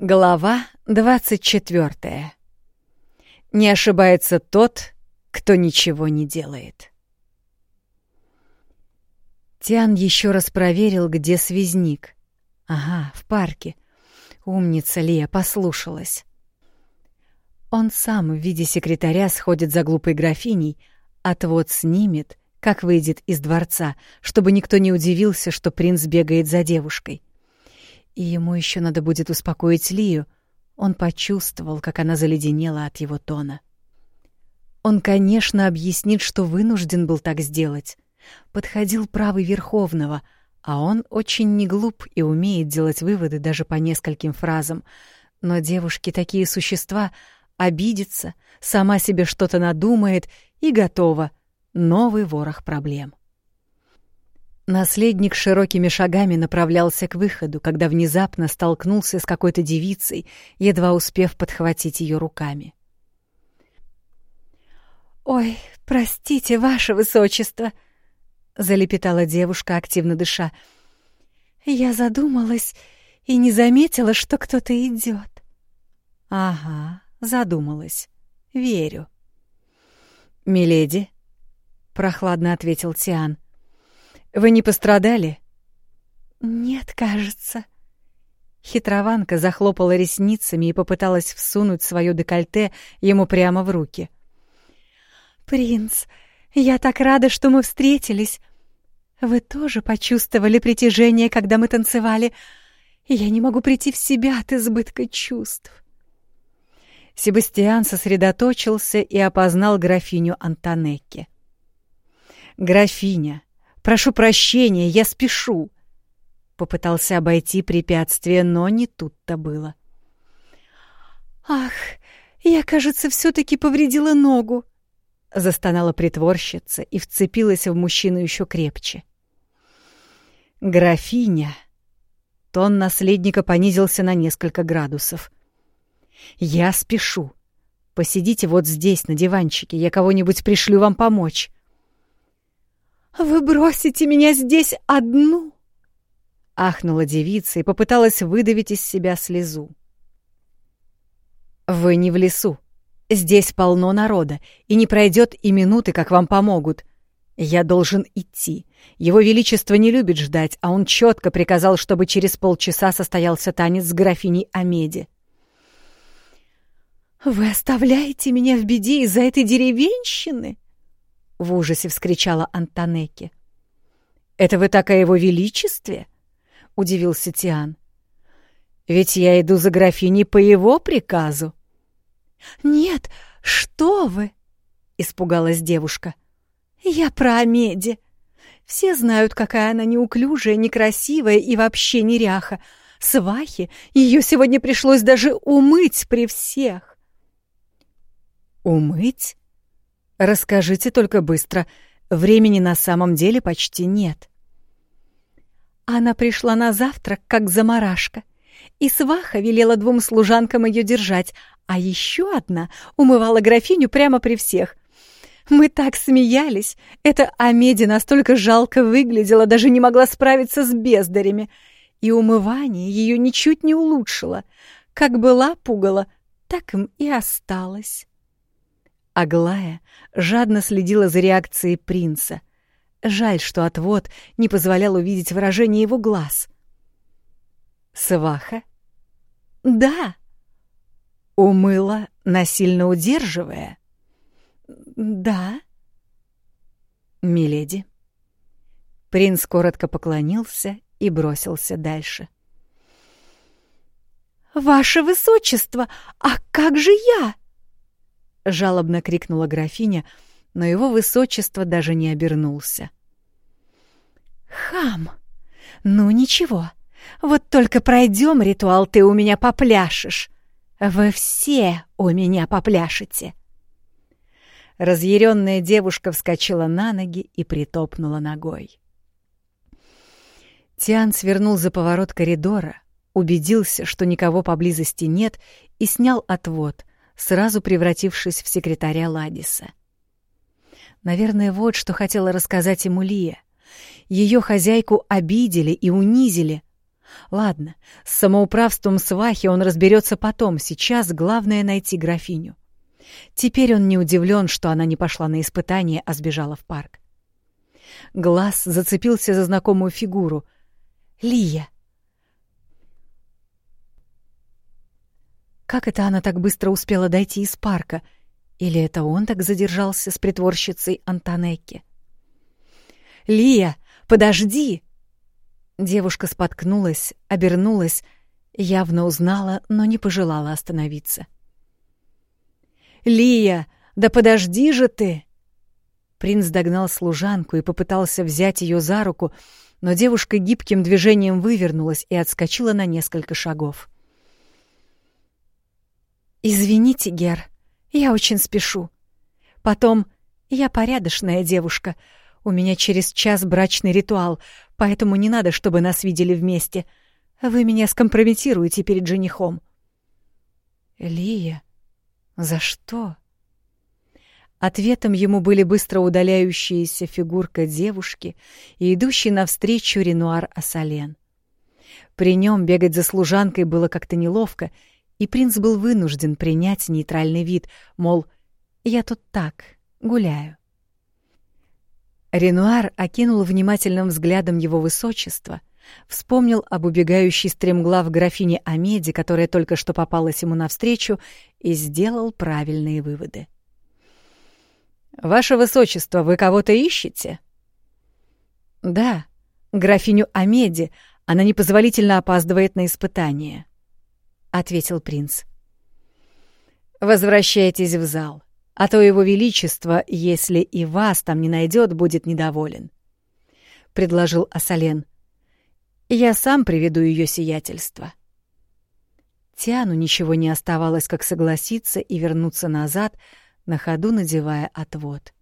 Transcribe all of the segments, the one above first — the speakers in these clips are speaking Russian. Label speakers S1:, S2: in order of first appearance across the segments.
S1: Глава 24. Не ошибается тот, кто ничего не делает. Тиан еще раз проверил, где связник. Ага, в парке. Умница Лия послушалась. Он сам в виде секретаря сходит за глупой графиней, отвод снимет, как выйдет из дворца, чтобы никто не удивился, что принц бегает за девушкой. И ему еще надо будет успокоить Лию. Он почувствовал, как она заледенела от его тона. Он, конечно, объяснит, что вынужден был так сделать. Подходил правый Верховного, а он очень не глуп и умеет делать выводы даже по нескольким фразам. Но девушки такие существа, обидится, сама себе что-то надумает и готова. Новый ворох проблем. Наследник широкими шагами направлялся к выходу, когда внезапно столкнулся с какой-то девицей, едва успев подхватить ее руками.
S2: «Ой, простите, ваше высочество!» — залепетала девушка, активно дыша. «Я задумалась и не заметила, что кто-то идет.
S1: «Ага, задумалась. Верю». «Миледи», — прохладно ответил Тиан, — вы не пострадали?
S2: Нет, кажется.
S1: Хитрованка захлопала ресницами и попыталась всунуть свое декольте ему прямо в руки.
S2: Принц, я так рада, что мы встретились. Вы тоже почувствовали притяжение, когда мы танцевали. Я не могу прийти в себя от избытка чувств.
S1: Себастьян сосредоточился и опознал графиню Антонекки. «Графиня, Прошу прощения, я спешу. Попытался обойти препятствие, но не тут-то было.
S2: Ах, я, кажется, все таки повредила ногу, застонала притворщица и вцепилась в мужчину еще крепче.
S1: Графиня. Тон наследника понизился на несколько градусов. Я спешу. Посидите вот здесь, на диванчике, я кого-нибудь пришлю вам помочь.
S2: «Вы бросите меня здесь одну?»
S1: Ахнула девица и попыталась выдавить из себя слезу. «Вы не в лесу. Здесь полно народа, и не пройдет и минуты, как вам помогут. Я должен идти. Его Величество не любит ждать, а он четко приказал, чтобы через полчаса состоялся танец с графиней Амеди».
S2: «Вы оставляете меня в беде из-за этой деревенщины?»
S1: — в ужасе вскричала Антонеки. «Это вы так о его величестве?» — удивился Тиан. «Ведь я иду за графиней по его приказу».
S2: «Нет, что вы!» — испугалась девушка. «Я про Амеди. Все знают, какая она неуклюжая, некрасивая и вообще неряха. Свахи, ее сегодня пришлось даже умыть при всех».
S1: «Умыть?» Расскажите только быстро. Времени на самом деле почти нет.
S2: Она пришла на завтрак, как заморашка, и сваха велела двум служанкам ее держать, а еще одна умывала графиню прямо при всех. Мы так смеялись. Эта Амеди настолько жалко выглядела, даже не могла справиться с бездарями. И умывание ее ничуть не улучшило. Как была пугала, так им и осталось.
S1: Аглая жадно следила за реакцией принца. Жаль, что отвод не позволял увидеть выражение его глаз. «Сваха?»
S2: «Да».
S1: «Умыла, насильно удерживая?»
S2: «Да».
S1: «Миледи». Принц коротко поклонился и бросился дальше.
S2: «Ваше высочество, а как же я?»
S1: — жалобно крикнула графиня, но его высочество даже не обернулся.
S2: «Хам! Ну ничего, вот только пройдем ритуал, ты у меня попляшешь. Вы все у меня попляшете!»
S1: Разъяренная девушка вскочила на ноги и притопнула ногой. Тиан свернул за поворот коридора, убедился, что никого поблизости нет, и снял отвод, сразу превратившись в секретаря Ладиса. Наверное, вот что хотела рассказать ему Лия. Ее хозяйку обидели и унизили, Ладно, с самоуправством свахи он разберется потом, сейчас главное найти графиню. Теперь он не удивлен, что она не пошла на испытание, а сбежала в парк. Глаз зацепился за знакомую фигуру. Лия. Как это она так быстро успела дойти из парка? Или это он так задержался с притворщицей Антонекки? «Лия, подожди!» Девушка споткнулась, обернулась, явно узнала, но не пожелала остановиться. «Лия, да подожди же ты!» Принц догнал служанку и попытался взять ее за руку, но девушка гибким движением вывернулась и отскочила на несколько шагов. «Извините, Гер, я очень спешу. Потом, я порядочная девушка. У меня через час брачный ритуал, поэтому не надо, чтобы нас видели вместе. Вы меня скомпрометируете перед женихом». «Лия, за что?» Ответом ему были быстро удаляющаяся фигурка девушки и идущий навстречу Ренуар Ассален. При нем бегать за служанкой было как-то неловко, и принц был вынужден принять нейтральный вид, мол, «я тут так, гуляю». Ренуар окинул внимательным взглядом его высочество, вспомнил об убегающей стремглав графине Амеди, которая только что попалась ему навстречу, и сделал правильные выводы. — «Ваше высочество, вы кого-то ищете?» «Да, графиню Амеди. Она непозволительно опаздывает на испытание», — ответил принц. «Возвращайтесь в зал, а то его величество, если и вас там не найдет, будет недоволен», — предложил Асален. «Я сам приведу ее сиятельство». Тиану ничего не оставалось, как согласиться и вернуться назад, — на ходу надевая отвод.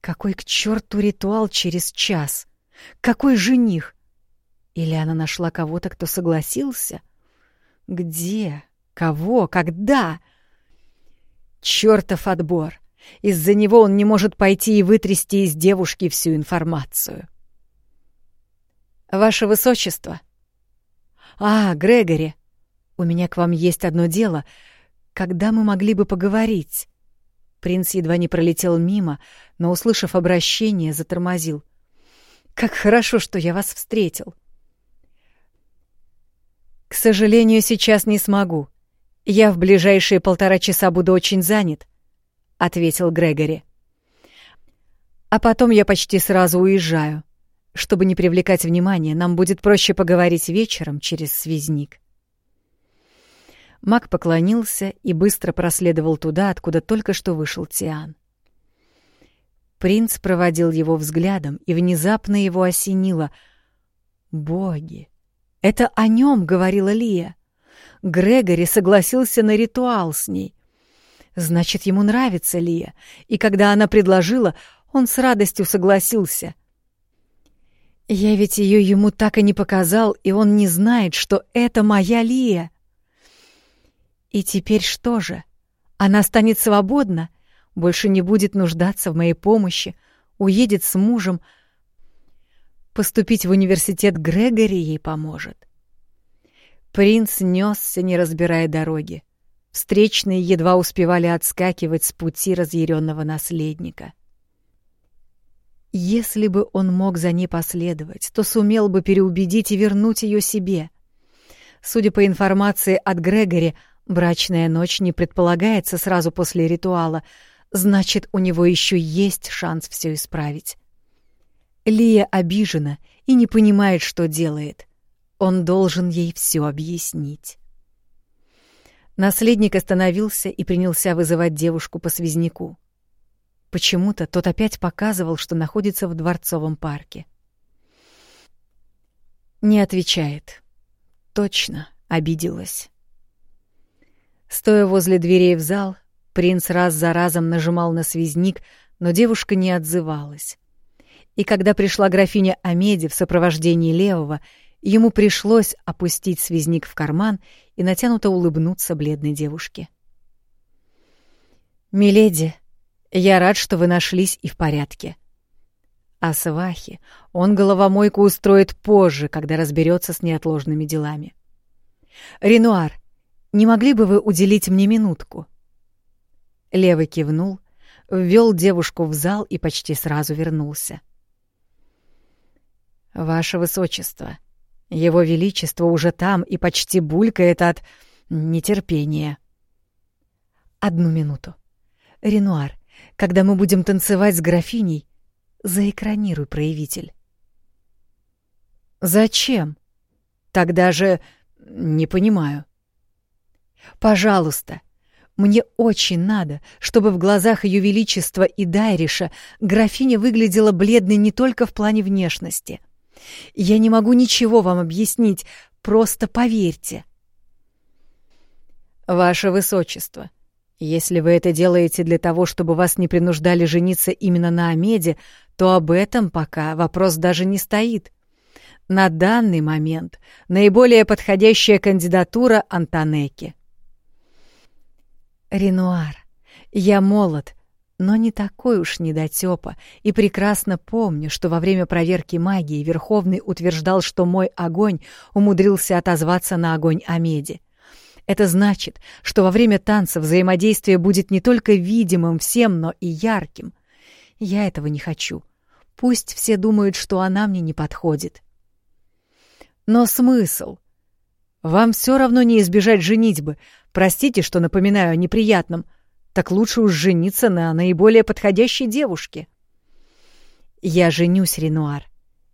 S1: Какой к черту ритуал через час? Какой жених? Или она нашла кого-то, кто согласился? Где? Кого? Когда? Чёртов отбор! Из-за него он не может пойти и вытрясти из девушки всю информацию. «Ваше Высочество!» «А, Грегори, у меня к вам есть одно дело. Когда мы могли бы поговорить?» Принц едва не пролетел мимо, но, услышав обращение, затормозил. «Как хорошо, что я вас встретил!» «К сожалению, сейчас не смогу. Я в ближайшие полтора часа буду очень занят», — ответил Грегори. «А потом я почти сразу уезжаю. Чтобы не привлекать внимания, нам будет проще поговорить вечером через связник». Маг поклонился и быстро проследовал туда, откуда только что вышел Тиан. Принц проводил его взглядом, и внезапно его осенило. «Боги! Это о нем говорила Лия. Грегори согласился на ритуал с ней. Значит, ему нравится Лия, и когда она предложила, он с радостью согласился». Я ведь ее ему так и не показал, и он не знает, что это моя Лия. И теперь что же? Она станет свободна, больше не будет нуждаться в моей помощи, уедет с мужем. Поступить в университет Грегори ей поможет. Принц несся, не разбирая дороги. Встречные едва успевали отскакивать с пути разъяренного наследника. Если бы он мог за ней последовать, то сумел бы переубедить и вернуть ее себе. Судя по информации от Грегори, Брачная ночь не предполагается сразу после ритуала, значит, у него еще есть шанс все исправить. Лия обижена и не понимает, что делает. Он должен ей все объяснить. Наследник остановился и принялся вызывать девушку по связняку. Почему-то тот опять показывал, что находится в дворцовом парке. Не отвечает. Точно обиделась. Стоя возле дверей в зал, принц раз за разом нажимал на связник, но девушка не отзывалась. И когда пришла графиня Амеди в сопровождении Левого, ему пришлось опустить связник в карман и натянуто улыбнуться бледной девушке. «Миледи, я рад, что вы нашлись и в порядке». А свахи он головомойку устроит позже, когда разберется с неотложными делами. «Ренуар, не могли бы вы уделить мне минутку?» Левый кивнул, ввел девушку в зал и почти сразу вернулся. «Ваше Высочество, Его Величество уже там и почти булькает от нетерпения». «Одну минуту. Ренуар, когда мы будем танцевать с графиней, заэкранируй проявитель». «Зачем? Тогда же... не понимаю». «Пожалуйста, мне очень надо, чтобы в глазах Ее Величества и Дайриша графиня выглядела бледной не только в плане внешности. Я не могу ничего вам объяснить, просто поверьте. Ваше Высочество, если вы это делаете для того, чтобы вас не принуждали жениться именно на Амеде, то об этом пока вопрос даже не стоит. На данный момент наиболее подходящая кандидатура Антонеки. Ренуар, я молод, но не такой уж недотёпа, и прекрасно помню, что во время проверки магии Верховный утверждал, что мой огонь умудрился отозваться на огонь Амеди. Это значит, что во время танца взаимодействие будет не только видимым всем, но и ярким. Я этого не хочу. Пусть все думают, что она мне не подходит. Но смысл? Вам все равно не избежать женитьбы, Простите, что напоминаю о неприятном. Так лучше уж жениться на наиболее подходящей девушке. Я женюсь, Ренуар.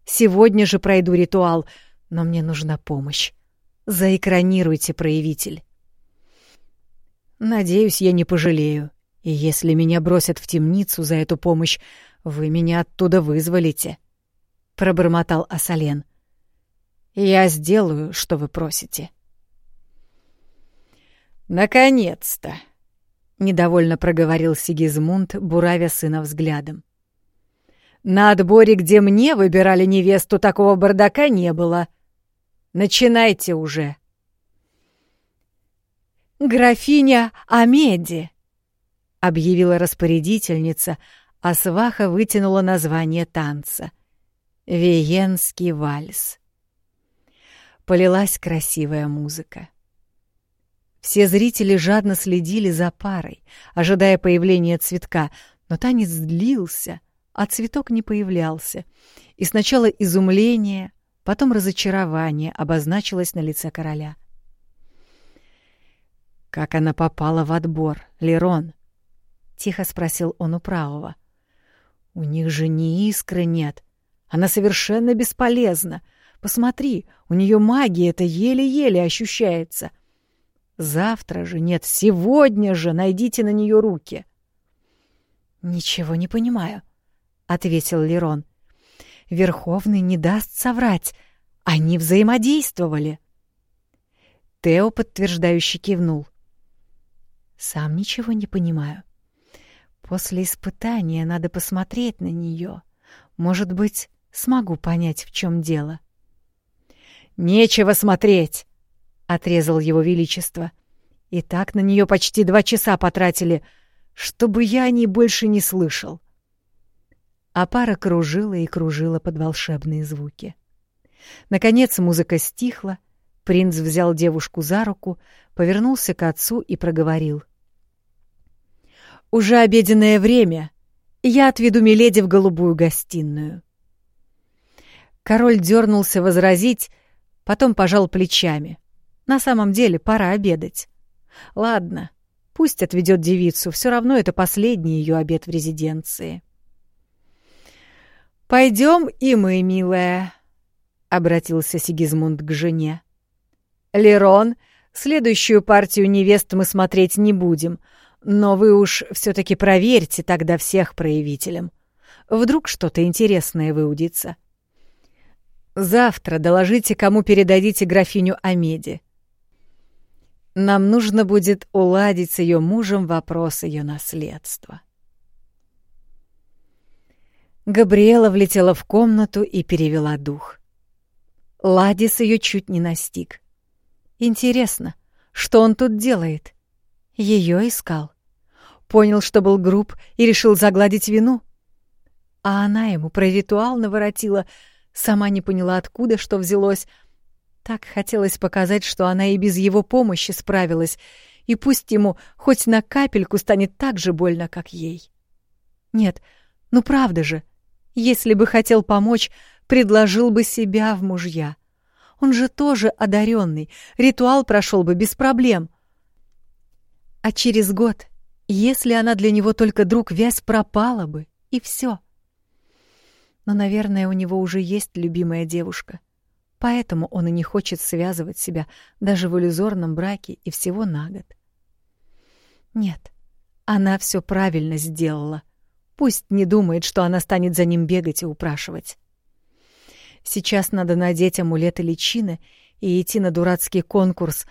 S1: Сегодня же пройду ритуал, но мне нужна помощь. Заэкранируйте, проявитель. Надеюсь, я не пожалею. И если меня бросят в темницу за эту помощь, вы меня оттуда вызволите, — пробормотал Асален. Я сделаю, что вы просите. — «Наконец-то!» — недовольно проговорил Сигизмунд, буравя сына взглядом. «На отборе, где мне выбирали невесту, такого бардака не было. Начинайте уже!» «Графиня Амеди!» — объявила распорядительница, а сваха вытянула название танца. «Виенский вальс». Полилась красивая музыка. Все зрители жадно следили за парой, ожидая появления цветка, но танец длился, а цветок не появлялся. И сначала изумление, потом разочарование обозначилось на лице короля. «Как она попала в отбор, Лерон?» — тихо спросил он у правого. «У них же ни искры нет. Она совершенно бесполезна. Посмотри, у нее магия это еле-еле ощущается. Завтра же, нет, сегодня же найдите на нее руки. Ничего не понимаю, ответил Лерон. Верховный не даст соврать. Они взаимодействовали. Тео подтверждающе кивнул. Сам ничего не понимаю. После испытания надо посмотреть на нее. Может быть, смогу понять, в чем дело. Нечего смотреть, отрезал его величество. И так на нее почти два часа потратили, чтобы я о ней больше не слышал. А пара кружила и кружила под волшебные звуки. Наконец музыка стихла, принц взял девушку за руку, повернулся к отцу и проговорил. «Уже обеденное время. Я отведу Миледи в голубую гостиную». Король дернулся возразить, потом пожал плечами — на самом деле пора обедать. Ладно, пусть отведет девицу, все равно это последний ее обед в резиденции. Пойдем и мы, милая, обратился Сигизмунд к жене. Лерон, следующую партию невест мы смотреть не будем, но вы уж все-таки проверьте тогда всех проявителям. Вдруг что-то интересное выудится. Завтра доложите, кому передадите графиню Амеди. Нам нужно будет уладить с ее мужем вопрос ее наследства. Габриэла влетела в комнату и перевела дух. Ладис ее чуть не настиг. Интересно, что он тут делает? Ее искал. Понял, что был груб и решил загладить вину.
S2: А она ему про ритуал наворотила, сама не поняла, откуда что взялось. Так хотелось показать, что она и без его помощи справилась, и пусть ему хоть на капельку станет так же больно, как ей. Нет, ну правда же, если бы хотел помочь, предложил бы себя в мужья. Он же тоже одаренный, ритуал прошел бы без проблем. А через год, если она для него только друг, вязь пропала бы, и все. Но, наверное, у него уже есть любимая девушка. Поэтому он и не хочет связывать себя даже в иллюзорном браке и всего на год. Нет, она все правильно сделала. Пусть не думает, что она станет за ним бегать и упрашивать. Сейчас надо надеть амулеты личины и идти на дурацкий конкурс,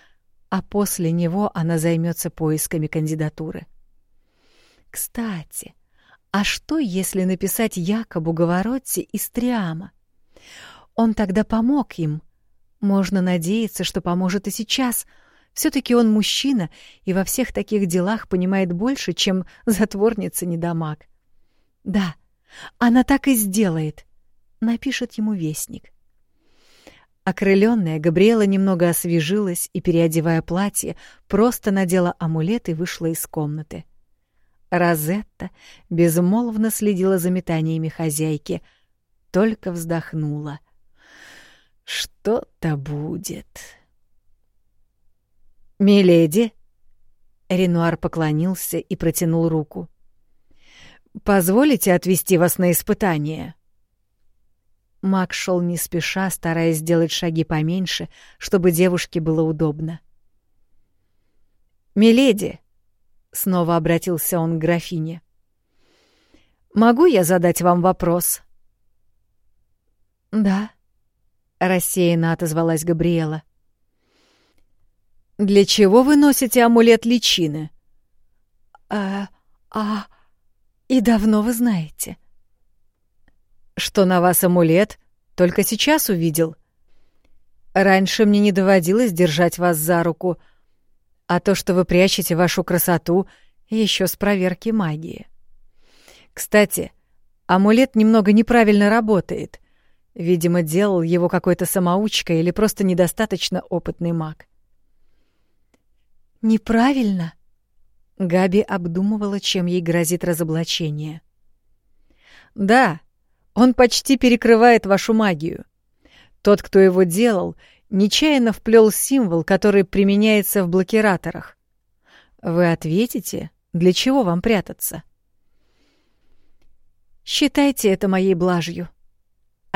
S2: а после него она займется поисками кандидатуры. Кстати, а что, если написать Якобу Говоротти из Триама? Он тогда помог им. Можно надеяться, что поможет и сейчас. все таки он мужчина и во всех таких делах понимает больше, чем затворница-недомаг. Да, она так и сделает напишет ему вестник. Окрыленная, Габриэла немного освежилась и, переодевая платье, просто надела амулет и вышла из комнаты. Розетта безмолвно следила за метаниями хозяйки, только вздохнула. «Что-то будет». «Миледи!» Ренуар поклонился и протянул руку. «Позволите отвезти вас на испытание?» Мак шел не спеша, стараясь сделать шаги поменьше, чтобы девушке было удобно. «Миледи!» — снова обратился он к графине. «Могу я задать вам вопрос?»
S1: «Да», — рассеянно отозвалась Габриэла.
S2: «Для чего вы носите амулет личины?»
S1: «А... а... и давно вы знаете?»
S2: что на вас амулет, только сейчас увидел. Раньше мне не доводилось держать вас за руку, а то, что вы прячете вашу красоту, еще с проверки магии. Кстати, амулет немного неправильно работает. Видимо, делал его какой-то самоучка или просто недостаточно опытный маг.
S1: «Неправильно?» Габи обдумывала, чем ей грозит разоблачение.
S2: «Да», он почти перекрывает вашу магию. Тот, кто его делал, нечаянно вплел символ, который применяется в блокираторах. Вы ответите, для чего вам прятаться?
S1: «Считайте это моей блажью», —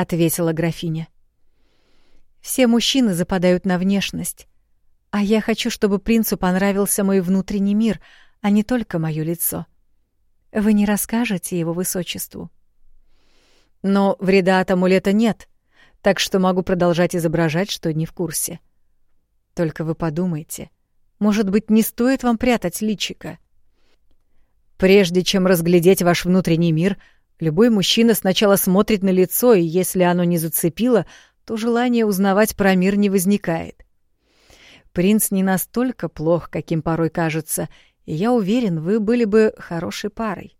S1: ответила графиня. «Все мужчины западают на внешность, а я хочу, чтобы принцу понравился мой внутренний мир, а не только мое лицо. Вы не расскажете его высочеству?»
S2: Но вреда от амулета нет, так что могу продолжать изображать, что не в курсе. Только вы подумайте, может быть, не стоит вам прятать личика? Прежде чем разглядеть ваш внутренний мир, любой мужчина сначала смотрит на лицо, и если оно не зацепило, то желание узнавать про мир не возникает. Принц не настолько плох, каким порой кажется, и я уверен, вы были бы хорошей парой.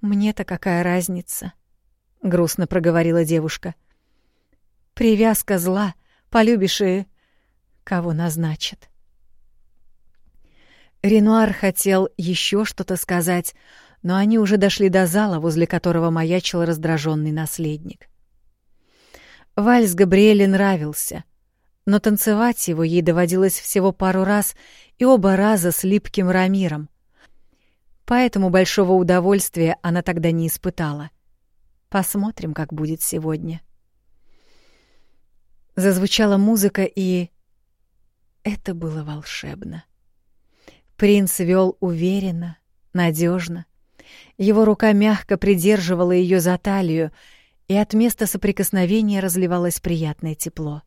S1: Мне-то какая разница? — грустно проговорила девушка. «Привязка зла, полюбишь и... кого назначат». Ренуар хотел еще что-то сказать, но они уже дошли до зала, возле которого маячил раздраженный наследник. Вальс Габриэле нравился, но танцевать его ей доводилось всего пару раз и оба раза с липким Рамиром. Поэтому большого удовольствия она тогда не испытала — Посмотрим, как будет сегодня. Зазвучала музыка, и... Это было волшебно. Принц вел уверенно, надежно. Его рука мягко придерживала ее за талию, и от места соприкосновения разливалось приятное тепло.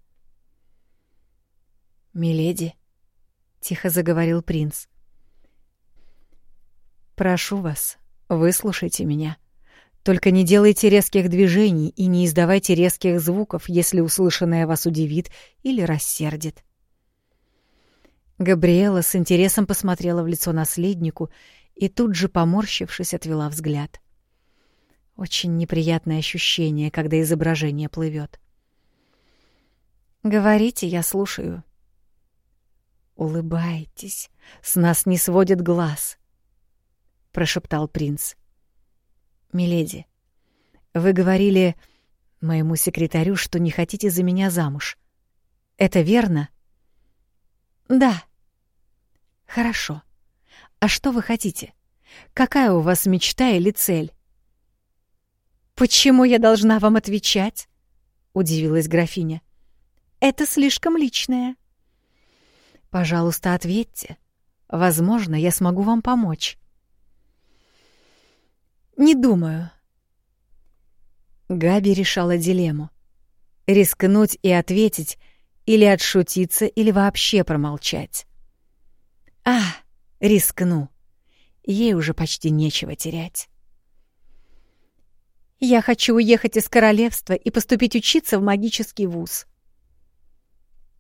S1: «Миледи», — тихо заговорил принц, — «прошу вас, выслушайте меня». Только не делайте резких движений и не издавайте резких звуков, если услышанное вас удивит или рассердит. Габриэла с интересом посмотрела в лицо наследнику и тут же, поморщившись, отвела взгляд. Очень неприятное ощущение, когда изображение плывет. «Говорите, я слушаю». «Улыбайтесь, с нас не сводит глаз», — прошептал принц. «Миледи, вы говорили моему секретарю, что не хотите за меня замуж. Это верно?» «Да». «Хорошо. А что вы хотите? Какая у вас мечта или цель?»
S2: «Почему я должна вам отвечать?» — удивилась графиня. «Это слишком личное».
S1: «Пожалуйста, ответьте. Возможно, я смогу вам помочь».
S2: «Не думаю».
S1: Габи решала дилемму. Рискнуть и ответить, или отшутиться, или вообще промолчать. «А, рискну. Ей уже почти нечего терять».
S2: Я хочу уехать из королевства и поступить учиться в магический вуз.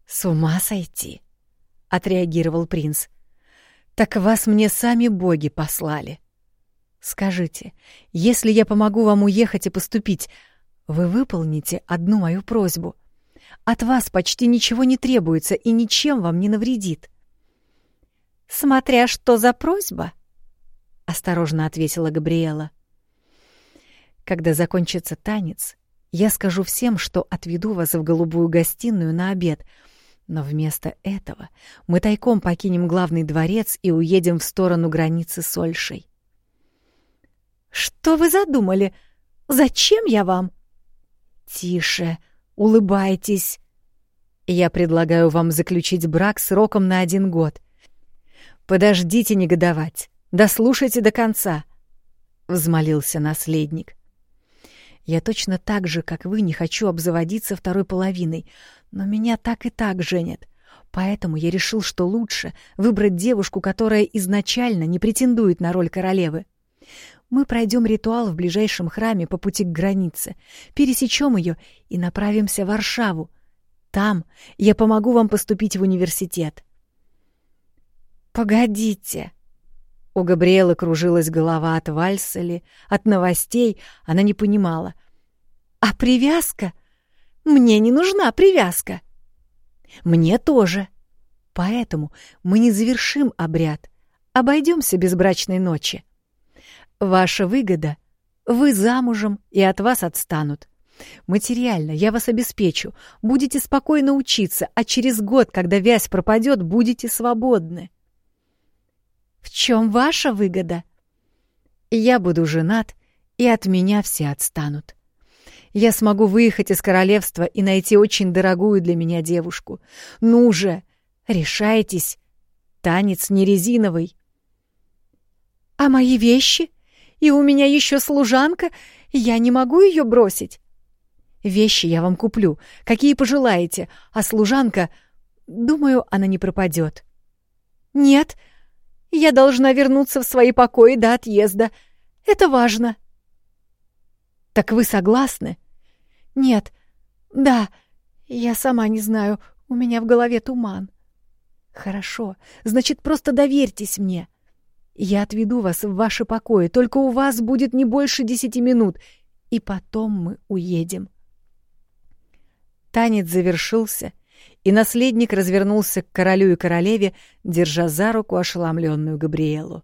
S1: С ума сойти, отреагировал принц. Так вас мне сами боги послали. Скажите, если я помогу вам уехать и поступить, вы выполните одну мою просьбу. От вас почти ничего не требуется и ничем вам не навредит.
S2: Смотря что за просьба,
S1: осторожно ответила Габриэла. Когда закончится танец, я скажу всем, что отведу вас в голубую гостиную на обед, но вместо этого мы тайком покинем главный дворец и уедем в сторону границы с Ольшей.
S2: «Что вы задумали? Зачем я вам?»
S1: «Тише, улыбайтесь. Я предлагаю вам заключить брак сроком на один год. Подождите негодовать, дослушайте до конца», — взмолился наследник. Я точно так же, как вы, не хочу обзаводиться второй половиной, но меня так и так женят. Поэтому я решил, что лучше выбрать девушку, которая изначально не претендует на роль королевы. Мы пройдем ритуал в ближайшем храме по пути к границе, пересечем ее и направимся в Варшаву. Там я помогу вам поступить в университет.
S2: Погодите.
S1: У Габриэлы кружилась голова от вальса ли, от новостей, она не понимала.
S2: «А привязка? Мне не нужна привязка!»
S1: «Мне тоже. Поэтому мы не завершим обряд, обойдемся без брачной ночи. Ваша выгода — вы замужем, и от вас отстанут. Материально я вас обеспечу, будете спокойно учиться, а через год, когда вязь пропадет, будете свободны.
S2: В чем ваша выгода?
S1: Я буду женат, и от меня все отстанут. Я смогу выехать из королевства и найти очень дорогую для меня девушку. Ну же, решайтесь. Танец не резиновый.
S2: А мои вещи? И у меня еще служанка, я не могу ее бросить.
S1: Вещи я вам куплю, какие пожелаете, а служанка, думаю, она не пропадет.
S2: Нет, — я должна вернуться в свои покои до отъезда. Это важно.
S1: Так вы согласны?
S2: Нет. Да. Я сама не знаю. У меня в голове туман.
S1: Хорошо. Значит, просто доверьтесь мне. Я отведу вас в ваши покои, только у вас будет не больше десяти минут, и потом мы уедем. Танец завершился, и наследник развернулся к королю и королеве, держа за руку ошеломленную Габриэлу.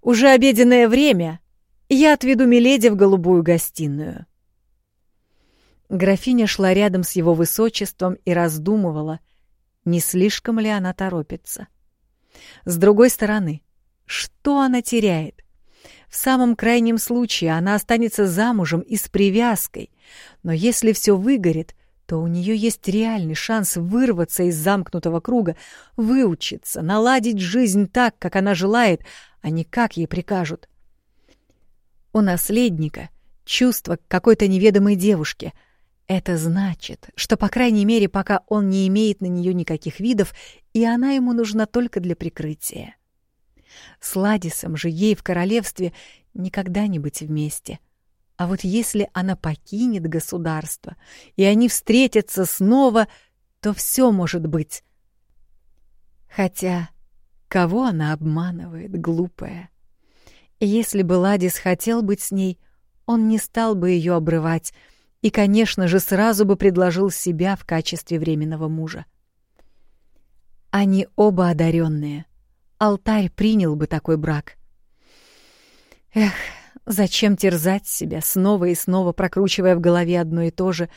S1: «Уже обеденное время. Я отведу Миледи в голубую гостиную». Графиня шла рядом с его высочеством и раздумывала, не слишком ли она торопится. С другой стороны, что она теряет? В самом крайнем случае она останется замужем и с привязкой, но если все выгорит — то у нее есть реальный шанс вырваться из замкнутого круга, выучиться, наладить жизнь так, как она желает, а не как ей прикажут. У наследника чувство к какой-то неведомой девушке. Это значит, что, по крайней мере, пока он не имеет на нее никаких видов, и она ему нужна только для прикрытия. С Ладисом же ей в королевстве никогда не быть вместе — а вот если она покинет государство, и они встретятся снова, то все может быть. Хотя, кого она обманывает, глупая? Если бы Ладис хотел быть с ней, он не стал бы ее обрывать и, конечно же, сразу бы предложил себя в качестве временного мужа. Они оба одаренные. Алтарь принял бы такой брак. Эх, зачем терзать себя, снова и снова прокручивая в голове одно и то же,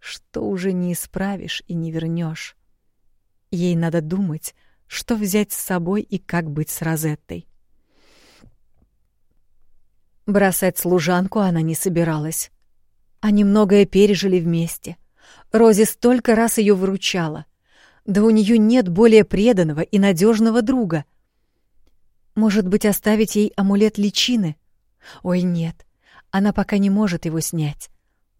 S1: что уже не исправишь и не вернешь. Ей надо думать, что взять с собой и как быть с Розеттой. Бросать служанку она не собиралась. Они многое пережили вместе. Рози столько раз ее выручала. Да у нее нет более преданного и надежного друга. Может быть, оставить ей амулет личины? Ой, нет, она пока не может его снять.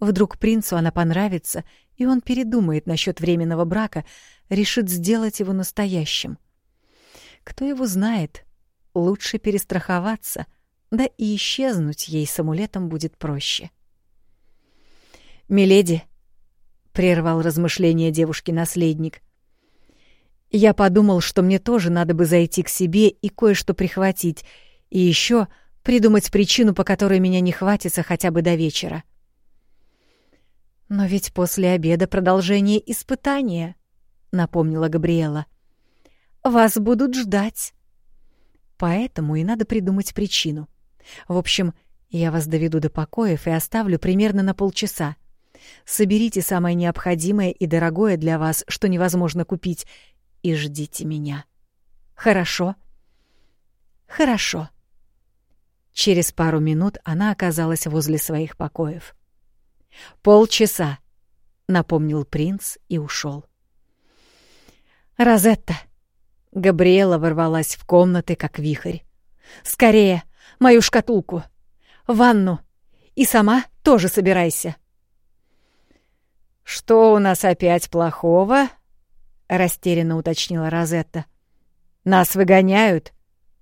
S1: Вдруг принцу она понравится, и он передумает насчет временного брака, решит сделать его настоящим. Кто его знает? Лучше перестраховаться — да и исчезнуть ей с амулетом будет проще. «Миледи», — прервал размышления девушки-наследник, — «я подумал, что мне тоже надо бы зайти к себе и кое-что прихватить, и еще придумать причину, по которой меня не хватится хотя бы до вечера». «Но ведь после обеда продолжение испытания», — напомнила Габриэла. «Вас будут ждать». Поэтому и надо придумать причину. В общем, я вас доведу до покоев и оставлю примерно на полчаса. Соберите самое необходимое и дорогое для вас, что невозможно купить, и ждите меня. Хорошо? Хорошо. Через пару минут она оказалась возле своих покоев. «Полчаса», — напомнил принц и ушел. «Розетта!» Габриэла ворвалась в комнаты, как вихрь. «Скорее! мою шкатулку, ванну и сама тоже собирайся». «Что у нас опять плохого?» — растерянно уточнила Розетта. «Нас выгоняют?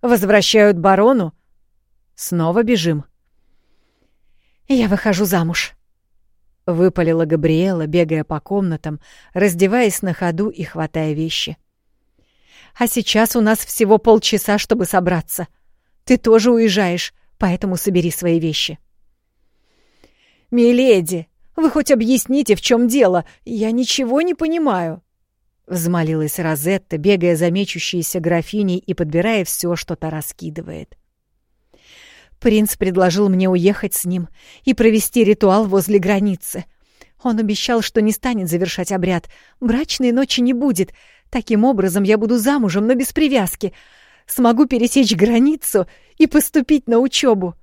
S1: Возвращают барону? Снова бежим?» «Я выхожу замуж», — выпалила Габриэла, бегая по комнатам, раздеваясь на ходу и хватая вещи. «А сейчас у нас всего полчаса, чтобы собраться. Ты тоже уезжаешь, поэтому собери свои вещи». «Миледи, вы хоть объясните, в чем дело? Я ничего не понимаю». Взмолилась Розетта, бегая за мечущейся графиней и подбирая все, что та раскидывает. Принц предложил мне уехать с ним и провести ритуал возле границы. Он обещал, что не станет завершать обряд. Брачной ночи не будет. Таким образом, я буду замужем, но без привязки смогу пересечь границу и поступить на учебу.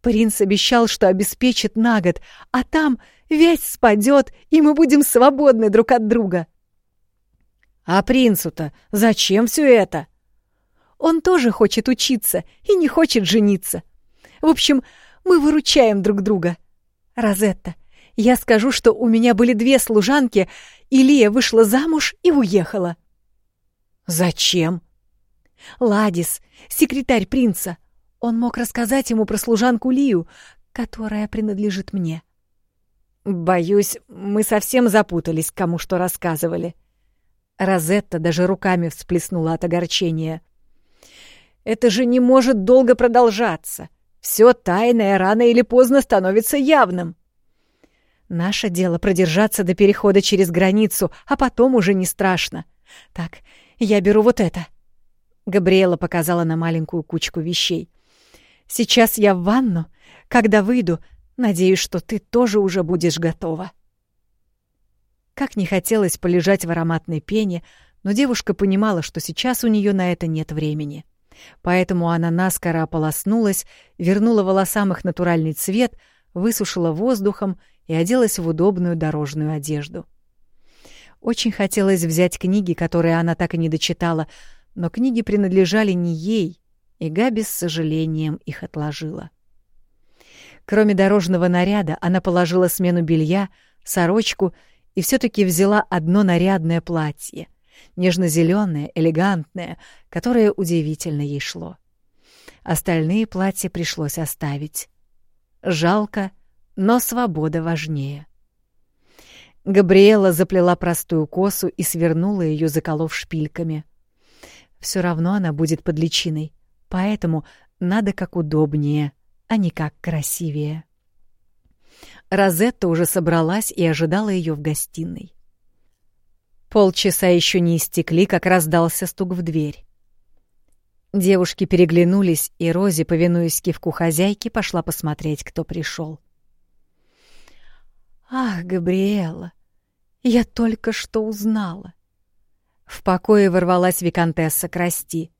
S1: Принц обещал, что обеспечит на год, а там весь спадет, и мы будем свободны друг от друга. А принцу-то зачем все это? Он тоже хочет учиться и не хочет жениться. В общем, мы выручаем друг друга. Розетта, я скажу, что у меня были две служанки, и Лия вышла замуж и уехала. Зачем? Ладис, секретарь принца. Он мог рассказать ему про служанку Лию, которая принадлежит мне. Боюсь, мы совсем запутались, кому что рассказывали. Розетта даже руками всплеснула от огорчения. Это же не может долго продолжаться. Все тайное рано или поздно становится явным. Наше дело продержаться до перехода через границу, а потом уже не страшно. Так, я беру вот это. — Габриэла показала на маленькую кучку вещей. «Сейчас я в ванну. Когда выйду, надеюсь, что ты тоже уже будешь готова». Как не хотелось полежать в ароматной пене, но девушка понимала, что сейчас у нее на это нет времени. Поэтому она наскоро ополоснулась, вернула волосам их натуральный цвет, высушила воздухом и оделась в удобную дорожную одежду. Очень хотелось взять книги, которые она так и не дочитала, но книги принадлежали не ей, и Габи с сожалением их отложила. Кроме дорожного наряда, она положила смену белья, сорочку и все таки взяла одно нарядное платье, нежно-зеленое, элегантное, которое удивительно ей шло. Остальные платья пришлось оставить. Жалко, но свобода важнее. Габриэла заплела простую косу и свернула ее, заколов шпильками. Все равно она будет под личиной, поэтому надо как удобнее, а не как красивее. Розетта уже собралась и ожидала ее в гостиной. Полчаса еще не истекли, как раздался стук в дверь. Девушки переглянулись, и Рози, повинуясь кивку хозяйки, пошла посмотреть, кто пришел. «Ах, Габриэла, я только что узнала!» В покое ворвалась виконтесса Красти.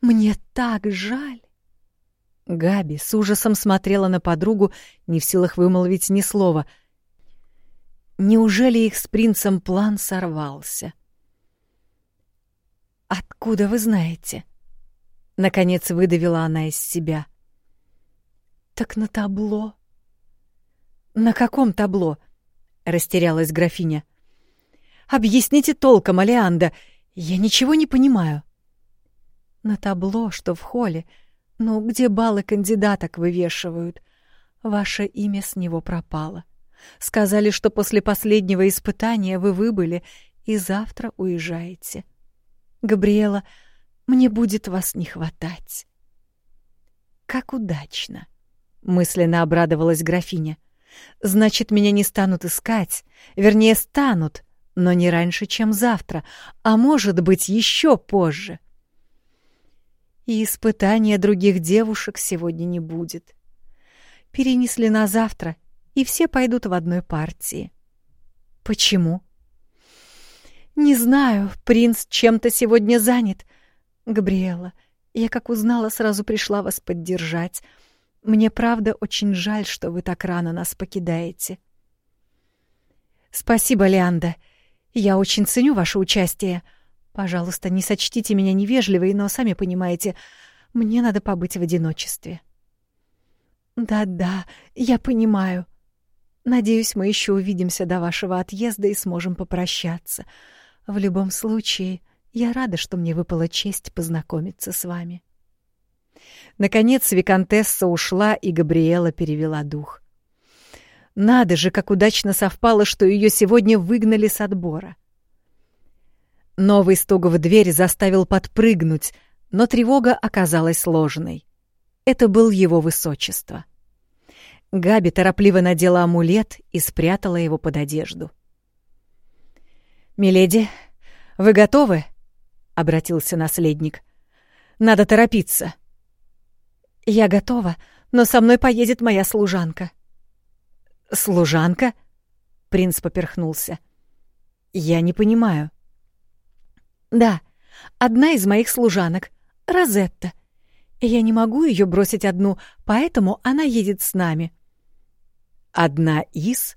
S1: «Мне так жаль!» Габи с ужасом смотрела на подругу, не в силах вымолвить ни слова. Неужели их с принцем план сорвался? «Откуда вы знаете?» Наконец выдавила она из себя. «Так на табло». «На каком табло?» — растерялась графиня. «Объясните толком, Алианда. Я ничего не понимаю». «На табло, что в холле. Ну, где баллы кандидаток вывешивают? Ваше имя с него пропало. Сказали, что после последнего испытания вы выбыли и завтра уезжаете. Габриэла, — мне будет вас не хватать. Как удачно, мысленно обрадовалась графиня. Значит, меня не станут искать, вернее, станут, но не раньше, чем завтра, а может быть, еще позже. И испытания других девушек сегодня не будет. Перенесли на завтра, и все пойдут в одной партии. Почему? Не знаю, принц чем-то сегодня занят. Габриэла, я, как узнала, сразу пришла вас поддержать. Мне правда очень жаль, что вы так рано нас покидаете. Спасибо, Лианда. Я очень ценю ваше участие. Пожалуйста, не сочтите меня невежливой, но сами понимаете, мне надо побыть в одиночестве. Да-да, я понимаю. Надеюсь, мы еще увидимся до вашего отъезда и сможем попрощаться. В любом случае, я рада, что мне выпала честь познакомиться с вами. Наконец виконтесса ушла, и Габриэла перевела дух. Надо же, как удачно совпало, что ее сегодня выгнали с отбора. Новый стук в дверь заставил подпрыгнуть, но тревога оказалась сложной. Это был его высочество. Габи торопливо надела амулет и спрятала его под одежду. «Миледи, вы готовы?» обратился наследник. Надо торопиться. Я готова, но со мной поедет моя служанка. Служанка? Принц поперхнулся. Я не понимаю. Да, одна из моих служанок, Розетта. Я не могу ее бросить одну, поэтому она едет с нами. Одна из?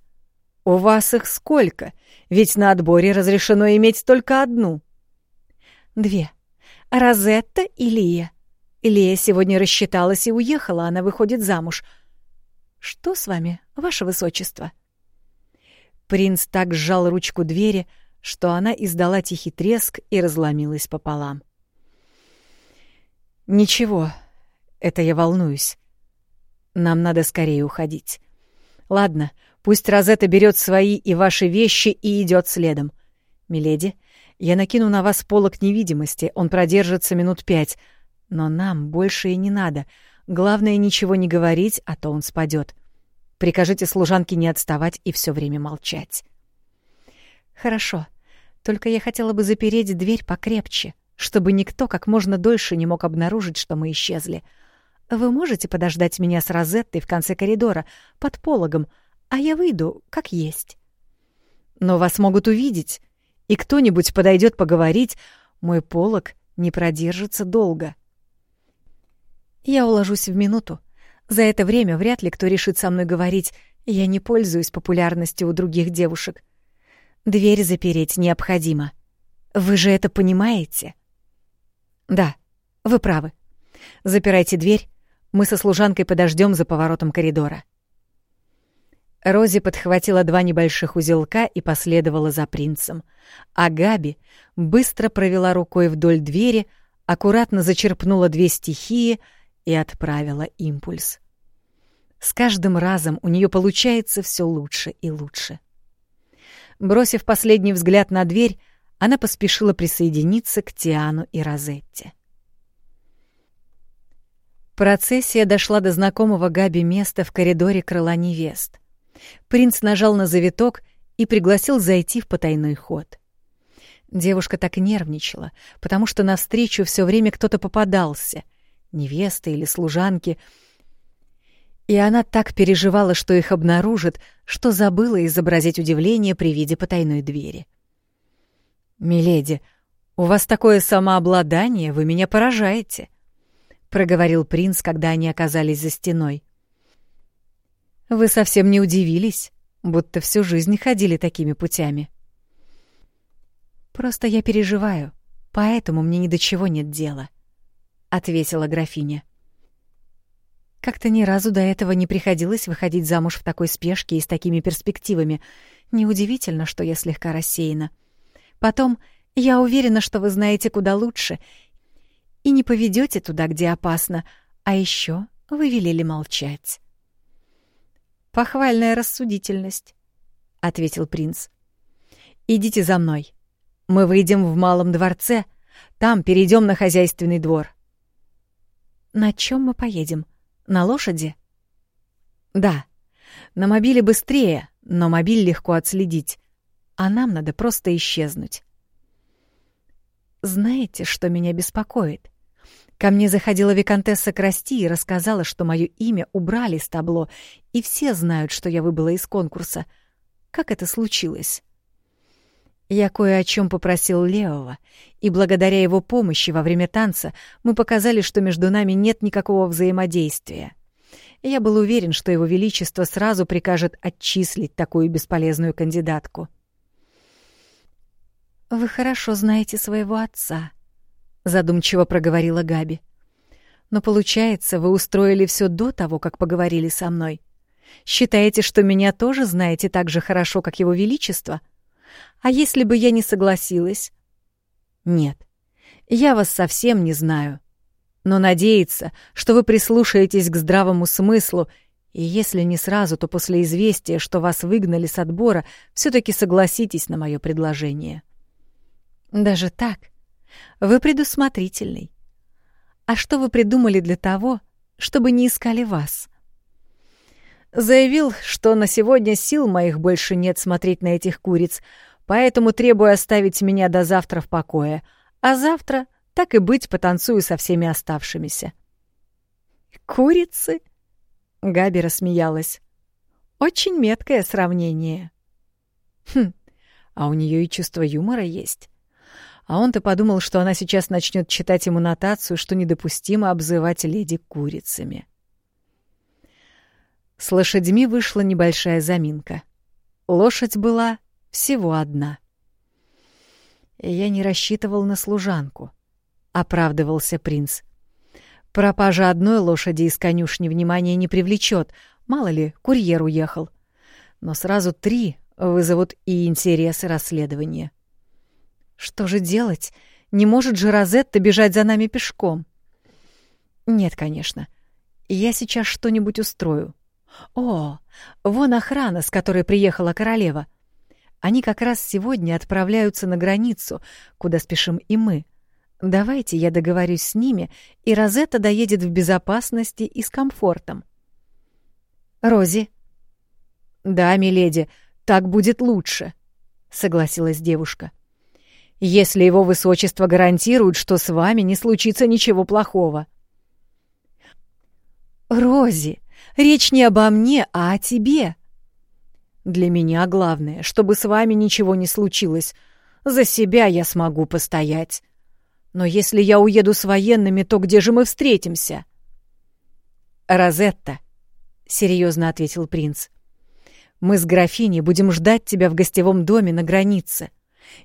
S1: У вас их сколько? Ведь на отборе разрешено иметь только одну. Две. Розетта и Лия. Лия сегодня рассчиталась и уехала, она выходит замуж. Что с вами, ваше высочество? Принц так сжал ручку двери, что она издала тихий треск и разломилась пополам. «Ничего, это я волнуюсь. Нам надо скорее уходить. Ладно, пусть Розетта берет свои и ваши вещи и идет следом. Миледи, я накину на вас полок невидимости, он продержится минут пять. Но нам больше и не надо. Главное, ничего не говорить, а то он спадет. Прикажите служанке не отставать и все время молчать. Хорошо. Только я хотела бы запереть дверь покрепче, чтобы никто как можно дольше не мог обнаружить, что мы исчезли. Вы можете подождать меня с розеттой в конце коридора, под пологом, а я выйду, как есть. Но вас могут увидеть и кто-нибудь подойдет поговорить, мой полог не продержится долго. Я уложусь в минуту. За это время вряд ли кто решит со мной говорить, я не пользуюсь популярностью у других девушек. Дверь запереть необходимо. Вы же это понимаете? Да, вы правы. Запирайте дверь, мы со служанкой подождем за поворотом коридора. Рози подхватила два небольших узелка и последовала за принцем, а Габи быстро провела рукой вдоль двери, аккуратно зачерпнула две стихии и отправила импульс. С каждым разом у нее получается все лучше и лучше. Бросив последний взгляд на дверь, она поспешила присоединиться к Тиану и Розетте. Процессия дошла до знакомого Габи места в коридоре крыла невест. Принц нажал на завиток и пригласил зайти в потайной ход. Девушка так нервничала, потому что навстречу все время кто-то попадался — невеста или служанки — и она так переживала, что их обнаружат, что забыла изобразить удивление при виде потайной двери. «Миледи, у вас такое самообладание, вы меня поражаете», — проговорил принц, когда они оказались за стеной. «Вы совсем не удивились, будто всю жизнь ходили такими путями». «Просто я переживаю, поэтому мне ни до чего нет дела», — ответила графиня. Как-то ни разу до этого не приходилось выходить замуж в такой спешке и с такими перспективами. Неудивительно, что я слегка рассеяна. Потом, я уверена, что вы знаете куда лучше и не поведете туда, где опасно, а еще вы велели молчать. «Похвальная рассудительность», — ответил принц. «Идите за мной. Мы выйдем в малом дворце, там перейдем на хозяйственный двор». «На чем мы поедем?» На лошади? Да. На мобиле быстрее, но мобиль легко отследить. А нам надо просто исчезнуть. Знаете, что меня беспокоит? Ко мне заходила виконтесса Красти и рассказала, что мое имя убрали с табло, и все знают, что я выбыла из конкурса. Как это случилось? Я кое о чем попросил Леова, и благодаря его помощи во время танца мы показали, что между нами нет никакого взаимодействия. Я был уверен, что его величество сразу прикажет отчислить такую бесполезную кандидатку. «Вы хорошо знаете своего отца», — задумчиво проговорила Габи. «Но получается, вы устроили все до того, как поговорили со мной. Считаете, что меня тоже знаете так же хорошо, как его величество?» А если бы я не согласилась? Нет, я вас совсем не знаю. Но надеяться, что вы прислушаетесь к здравому смыслу, и если не сразу, то после известия, что вас выгнали с отбора, все таки согласитесь на мое предложение. Даже так? Вы предусмотрительный. А что вы придумали для того, чтобы не искали вас? Заявил, что на сегодня сил моих больше нет смотреть на этих куриц, поэтому требую оставить меня до завтра в покое, а завтра, так и быть, потанцую со всеми оставшимися». «Курицы?» — Габи рассмеялась. «Очень меткое сравнение». «Хм, а у нее и чувство юмора есть». А он-то подумал, что она сейчас начнет читать ему нотацию, что недопустимо обзывать леди курицами. С лошадьми вышла небольшая заминка. Лошадь была всего одна. «Я не рассчитывал на служанку», — оправдывался принц. «Пропажа одной лошади из конюшни внимания не привлечет, мало ли, курьер уехал. Но сразу три вызовут и интересы расследования». «Что же делать? Не может же Розетта бежать за нами пешком?» «Нет, конечно. Я сейчас что-нибудь устрою. О, вон охрана, с которой приехала королева». Они как раз сегодня отправляются на границу, куда спешим и мы. Давайте я договорюсь с ними, и Розетта доедет в безопасности и с комфортом. Рози. Да, миледи, так будет лучше, согласилась девушка. Если его высочество гарантирует, что с вами не случится ничего плохого. Рози, речь не обо мне, а о тебе, для меня главное, чтобы с вами ничего не случилось. За себя я смогу постоять. Но если я уеду с военными, то где же мы встретимся? Розетта, серьезно ответил принц. Мы с графиней будем ждать тебя в гостевом доме на границе.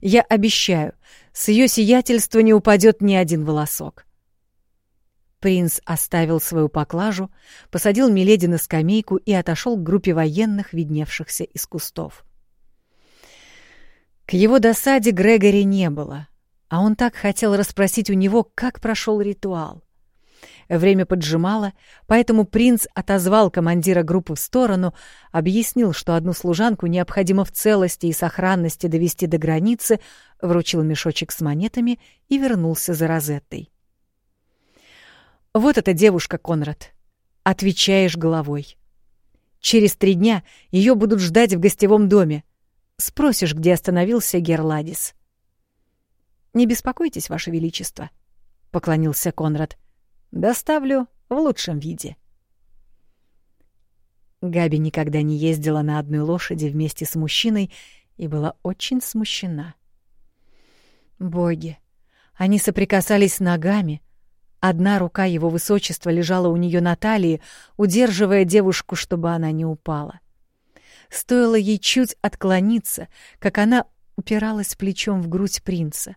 S1: Я обещаю, с ее сиятельства не упадет ни один волосок. Принц оставил свою поклажу, посадил Миледи на скамейку и отошел к группе военных, видневшихся из кустов. К его досаде Грегори не было, а он так хотел расспросить у него, как прошел ритуал. Время поджимало, поэтому принц отозвал командира группы в сторону, объяснил, что одну служанку необходимо в целости и сохранности довести до границы, вручил мешочек с монетами и вернулся за Розеттой. Вот эта девушка, Конрад. Отвечаешь головой. Через три дня ее будут ждать в гостевом доме. Спросишь, где остановился Герладис. «Не беспокойтесь, Ваше Величество», — поклонился Конрад. «Доставлю в лучшем виде». Габи никогда не ездила на одной лошади вместе с мужчиной и была очень смущена. Боги! Они соприкасались ногами. Одна рука его высочества лежала у нее на талии, удерживая девушку, чтобы она не упала. Стоило ей чуть отклониться, как она упиралась плечом в грудь принца.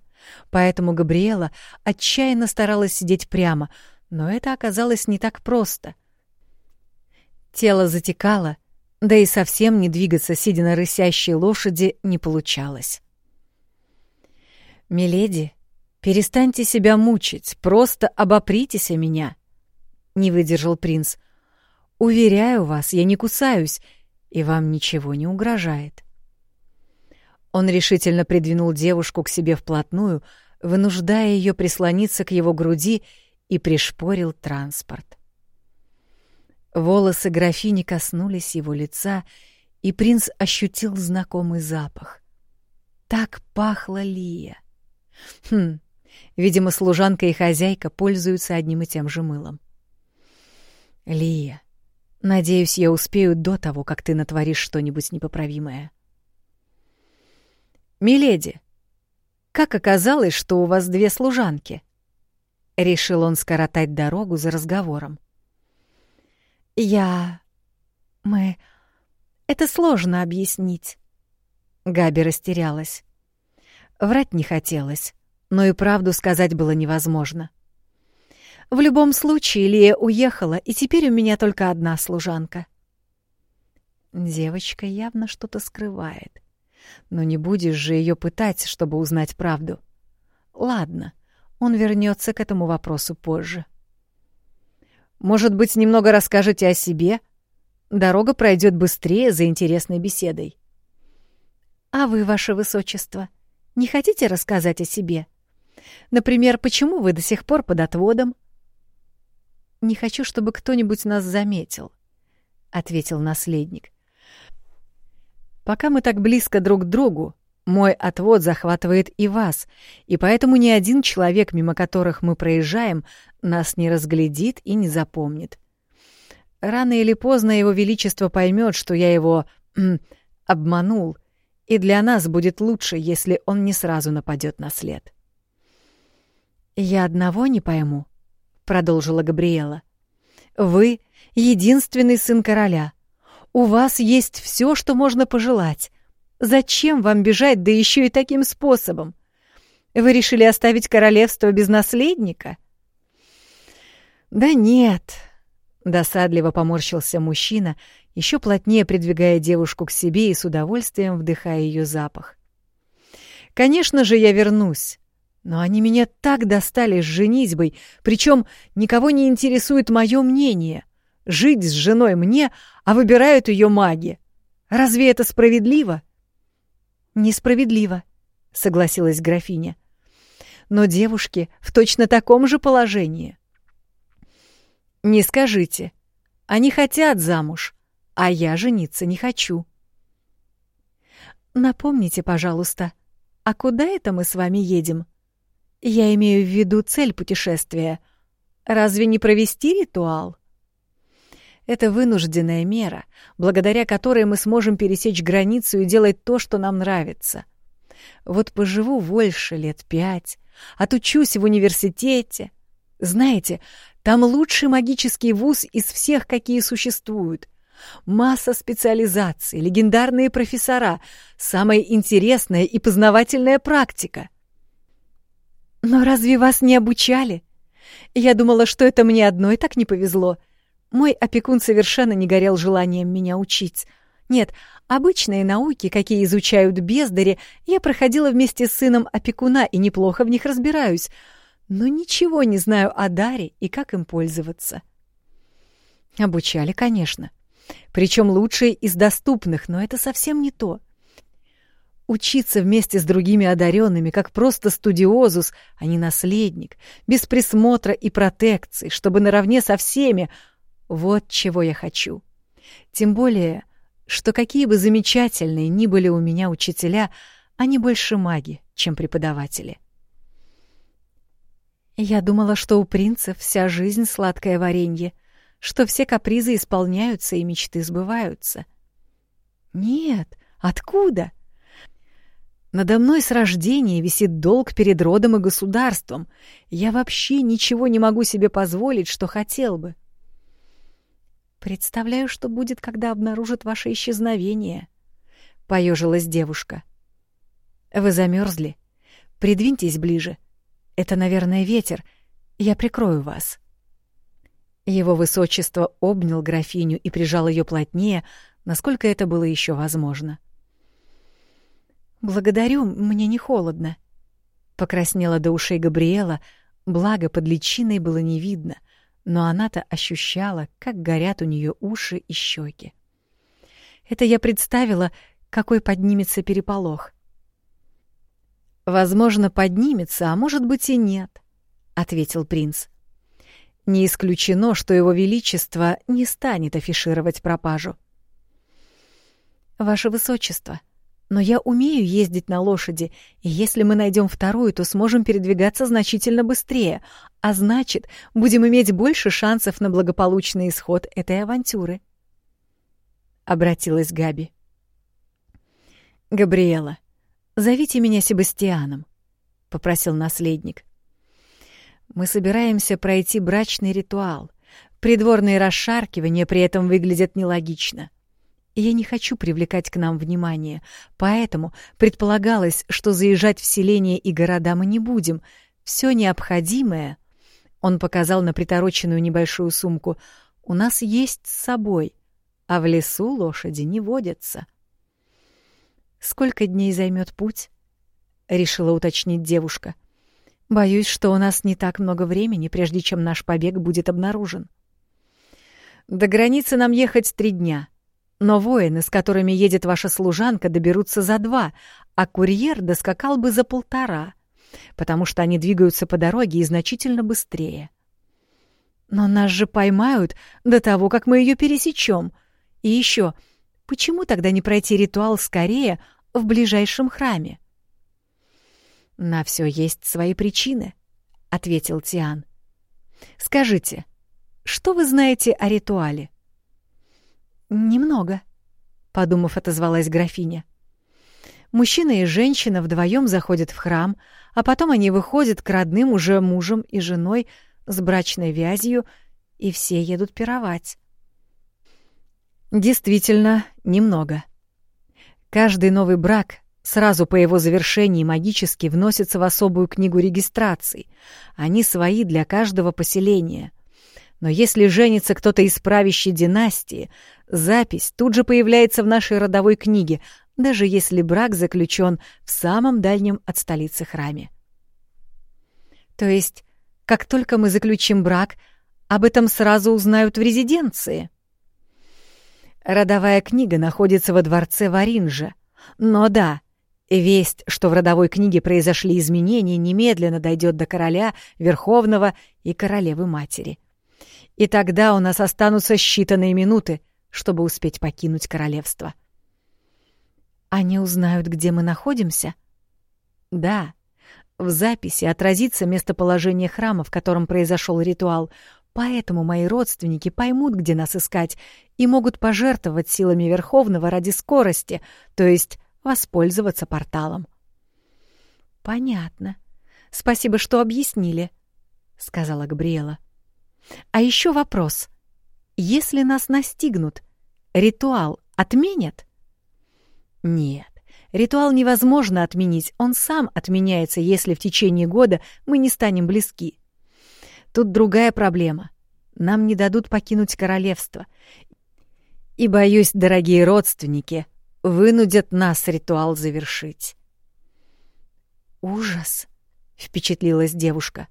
S1: Поэтому Габриэла отчаянно старалась сидеть прямо, но это оказалось не так просто. Тело затекало, да и совсем не двигаться, сидя на рысящей лошади, не получалось. «Миледи, перестаньте себя мучить, просто обопритесь о меня», — не выдержал принц. «Уверяю вас, я не кусаюсь, и вам ничего не угрожает». Он решительно придвинул девушку к себе вплотную, вынуждая ее прислониться к его груди и пришпорил транспорт. Волосы графини коснулись его лица, и принц ощутил знакомый запах. Так пахла Лия. Хм, видимо, служанка и хозяйка пользуются одним и тем же мылом. Лия, надеюсь, я успею до того, как ты натворишь что-нибудь непоправимое. «Миледи, как оказалось, что у вас две служанки?» Решил он скоротать дорогу за разговором.
S2: «Я... мы... это сложно объяснить».
S1: Габи растерялась. Врать не хотелось, но и правду сказать было невозможно. В любом случае, Лия уехала, и теперь у меня только одна служанка. Девочка явно что-то скрывает. Но не будешь же ее пытать, чтобы узнать правду. Ладно, он вернется к этому вопросу позже. Может быть, немного расскажете о себе? Дорога пройдет быстрее за интересной беседой.
S2: А вы, ваше высочество, не хотите рассказать о себе? Например, почему вы до сих пор под отводом?
S1: Не хочу, чтобы кто-нибудь нас заметил, ответил наследник. Пока мы так близко друг к другу, мой отвод захватывает и вас, и поэтому ни один человек, мимо которых мы проезжаем, нас не разглядит и не запомнит. Рано или поздно его величество поймет, что я его обманул, и для нас будет лучше, если он не сразу нападет на след.
S2: «Я одного не пойму», — продолжила Габриэла. «Вы — единственный сын короля. У вас есть все, что можно пожелать. Зачем вам бежать, да еще и таким способом? Вы решили оставить королевство без наследника?
S1: Да нет, досадливо поморщился мужчина, еще плотнее придвигая девушку к себе и с удовольствием вдыхая ее запах. Конечно же, я вернусь. Но они меня так достали с женитьбой, причем никого не интересует мое мнение. Жить с женой мне, а выбирают ее маги. Разве это справедливо?
S2: Несправедливо, согласилась графиня. Но девушки в точно таком же положении.
S1: Не скажите. Они хотят замуж, а я жениться не хочу.
S2: Напомните, пожалуйста, а куда это мы с вами едем? Я имею в виду цель путешествия. Разве не провести ритуал?
S1: Это вынужденная мера, благодаря которой мы сможем пересечь границу и делать то, что нам нравится. Вот поживу больше лет пять, отучусь в университете. Знаете, там лучший магический вуз из всех, какие существуют. Масса специализаций, легендарные профессора, самая интересная и познавательная практика.
S2: Но разве вас не обучали? Я думала, что это мне одной так не повезло. Мой опекун совершенно не горел желанием меня учить. Нет, обычные науки, какие изучают бездари, я проходила вместе с сыном опекуна и неплохо в них разбираюсь, но ничего не знаю о даре и как им пользоваться.
S1: Обучали, конечно. Причем лучшие из доступных, но это совсем не то. Учиться вместе с другими одаренными, как просто студиозус, а не наследник, без присмотра и протекции, чтобы наравне со всеми. Вот чего я хочу. Тем более, что какие бы замечательные ни были у меня учителя, они больше маги, чем преподаватели. Я думала, что у принцев вся жизнь сладкое варенье, что все капризы исполняются и мечты сбываются. Нет, откуда? Надо мной с рождения висит долг перед родом и государством. Я вообще ничего не могу себе позволить, что хотел бы. Представляю, что будет, когда обнаружат ваше исчезновение. Поежилась девушка. Вы замерзли? Придвиньтесь ближе. Это, наверное, ветер. Я прикрою вас. Его высочество обнял графиню и прижал ее плотнее, насколько это было еще возможно. «Благодарю, мне не холодно». Покраснела до ушей Габриэла, благо под личиной было не видно, но она-то ощущала, как горят у нее уши и щеки. Это я представила, какой поднимется переполох. «Возможно, поднимется, а может быть и нет», — ответил принц. «Не исключено, что его величество не станет афишировать пропажу». «Ваше высочество», но я умею ездить на лошади, и если мы найдем вторую, то сможем передвигаться значительно быстрее, а значит, будем иметь больше шансов на благополучный исход этой авантюры. Обратилась Габи. «Габриэла, зовите меня Себастьяном», — попросил наследник. «Мы собираемся пройти брачный ритуал. Придворные расшаркивания при этом выглядят нелогично я не хочу привлекать к нам внимание, поэтому предполагалось, что заезжать в селения и города мы не будем. Все необходимое, он показал на притороченную небольшую сумку, у нас есть с собой, а в лесу лошади не водятся. Сколько дней займет путь? решила уточнить девушка. Боюсь, что у нас не так много времени, прежде чем наш побег будет обнаружен. До границы нам ехать три дня, но воины, с которыми едет ваша служанка, доберутся за два, а курьер доскакал бы за полтора, потому что они двигаются по дороге и значительно быстрее. Но нас же поймают до того, как мы ее пересечем. И еще, почему тогда не пройти ритуал скорее в ближайшем храме? На все есть свои причины, ответил Тиан. Скажите, что вы знаете о ритуале? «Немного», — подумав, отозвалась графиня. Мужчина и женщина вдвоем заходят в храм, а потом они выходят к родным уже мужем и женой с брачной вязью, и все едут пировать. Действительно, немного. Каждый новый брак сразу по его завершении магически вносится в особую книгу регистраций. Они свои для каждого поселения. Но если женится кто-то из правящей династии, запись тут же появляется в нашей родовой книге, даже если брак заключен в самом дальнем от столицы храме. То есть, как только мы заключим брак, об этом сразу узнают в резиденции. Родовая книга находится во дворце Варинжа. Но да, весть, что в родовой книге произошли изменения, немедленно дойдет до короля, верховного и королевы-матери. И тогда у нас останутся считанные минуты, чтобы успеть покинуть королевство. Они узнают, где мы находимся? Да. В записи отразится местоположение храма, в котором произошел ритуал, поэтому мои родственники поймут, где нас искать, и могут пожертвовать силами Верховного ради скорости, то есть воспользоваться порталом. Понятно. Спасибо, что объяснили, сказала Габриэла. А еще вопрос. Если нас настигнут, ритуал отменят? Нет, ритуал невозможно отменить, он сам отменяется, если в течение года мы не станем близки. Тут другая проблема. Нам не дадут покинуть королевство. И, боюсь, дорогие родственники, вынудят нас ритуал завершить. «Ужас!» — впечатлилась девушка.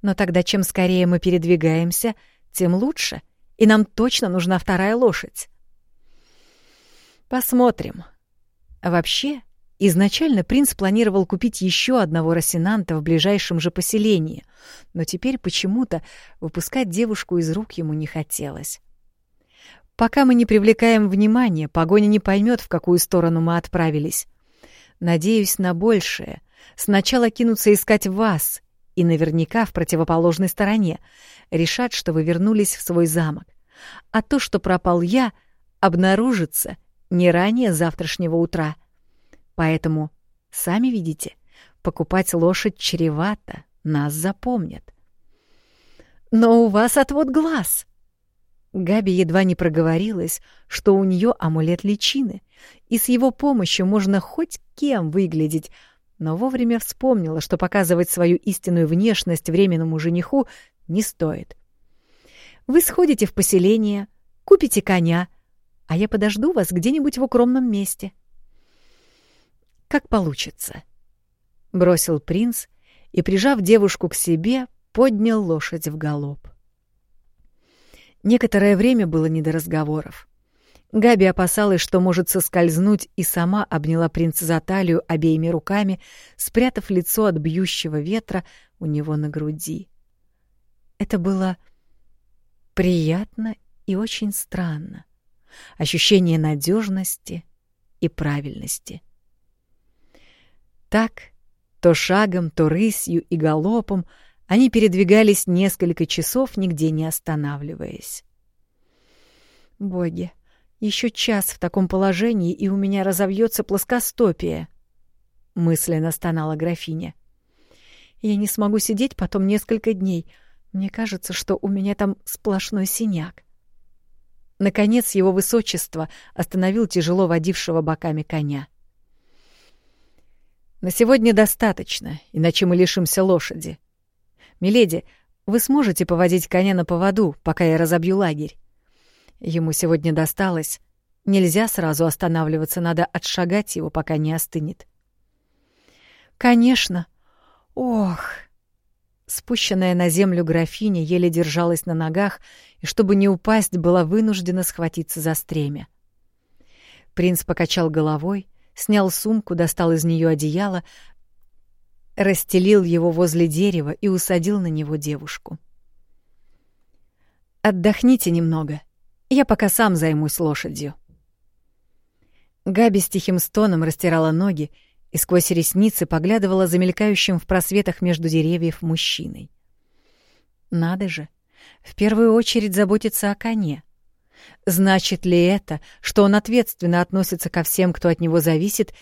S1: Но тогда чем скорее мы передвигаемся, тем лучше, и нам точно нужна вторая лошадь. Посмотрим. Вообще, Изначально принц планировал купить еще одного росинанта в ближайшем же поселении, но теперь почему-то выпускать девушку из рук ему не хотелось. Пока мы не привлекаем внимания, погоня не поймет, в какую сторону мы отправились. Надеюсь на большее. Сначала кинутся искать вас, и наверняка в противоположной стороне. Решат, что вы вернулись в свой замок. А то, что пропал я, обнаружится не ранее завтрашнего утра. Поэтому, сами видите, покупать лошадь чревато, нас запомнят. Но у вас отвод глаз. Габи едва не проговорилась, что у нее амулет личины, и с его помощью можно хоть кем выглядеть, но вовремя вспомнила, что показывать свою истинную внешность временному жениху не стоит. Вы сходите в поселение, купите коня, а я подожду вас где-нибудь в укромном месте. Как получится. Бросил принц и, прижав девушку к себе, поднял лошадь в галоп. Некоторое время было не до разговоров. Габи опасалась, что может соскользнуть, и сама обняла принца за талию обеими руками, спрятав лицо от бьющего ветра у него на груди. Это было приятно и очень странно. Ощущение надежности и правильности — так, то шагом, то рысью и галопом они передвигались несколько часов, нигде не останавливаясь. «Боги, еще час в таком положении, и у меня разовьется плоскостопие», — мысленно стонала графиня. «Я не смогу сидеть потом несколько дней. Мне кажется, что у меня там сплошной синяк». Наконец его высочество остановил тяжело водившего боками коня. На сегодня достаточно, иначе мы лишимся лошади. Миледи, вы сможете поводить коня на поводу, пока я разобью лагерь? Ему сегодня досталось. Нельзя сразу останавливаться, надо отшагать его, пока не остынет. Конечно. Ох. Спущенная на землю графиня еле держалась на ногах и, чтобы не упасть, была вынуждена схватиться за стремя. Принц покачал головой, снял сумку, достал из нее одеяло, расстелил его возле дерева и усадил на него девушку. «Отдохните немного. Я пока сам займусь лошадью». Габи с тихим стоном растирала ноги и сквозь ресницы поглядывала за мелькающим в просветах между деревьев мужчиной. «Надо же, в первую очередь заботиться о коне». Значит ли это, что он ответственно относится ко всем, кто от него зависит,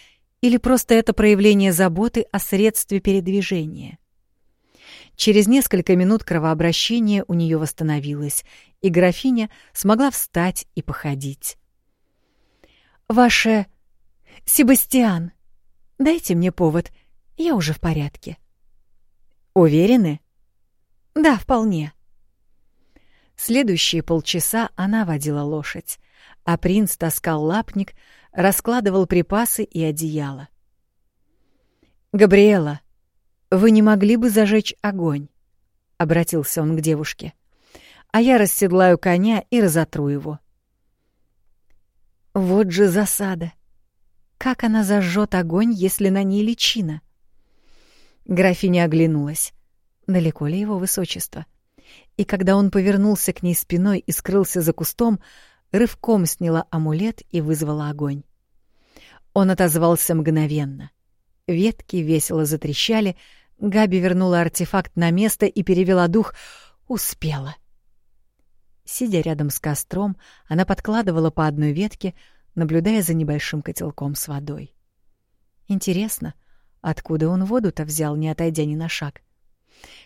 S1: или просто это проявление заботы о средстве передвижения? Через несколько минут кровообращение у нее восстановилось, и графиня смогла встать и походить. «Ваше... Себастьян, дайте мне повод, я уже в порядке». «Уверены?» «Да, вполне». Следующие полчаса она водила лошадь, а принц таскал лапник, раскладывал припасы и одеяло. «Габриэла, вы не могли бы зажечь огонь?» — обратился он к девушке. «А я расседлаю коня и разотру его». Вот же засада! Как она зажжет огонь, если на ней личина? Графиня оглянулась. Далеко ли его высочество? — и когда он повернулся к ней спиной и скрылся за кустом, рывком сняла амулет и вызвала огонь. Он отозвался мгновенно. Ветки весело затрещали, Габи вернула артефакт на место и перевела дух. Успела. Сидя рядом с костром, она подкладывала по одной ветке, наблюдая за небольшим котелком с водой. Интересно, откуда он воду-то взял, не отойдя ни на шаг?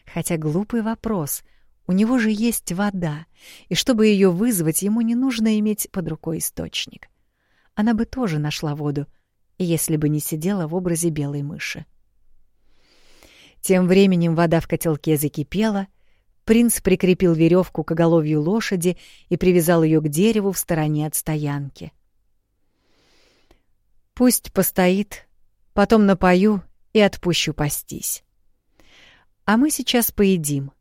S1: Хотя глупый вопрос — у него же есть вода, и чтобы ее вызвать, ему не нужно иметь под рукой источник. Она бы тоже нашла воду, если бы не сидела в образе белой мыши. Тем временем вода в котелке закипела, принц прикрепил веревку к оголовью лошади и привязал ее к дереву в стороне от стоянки. «Пусть постоит, потом напою и отпущу пастись. А мы сейчас поедим»,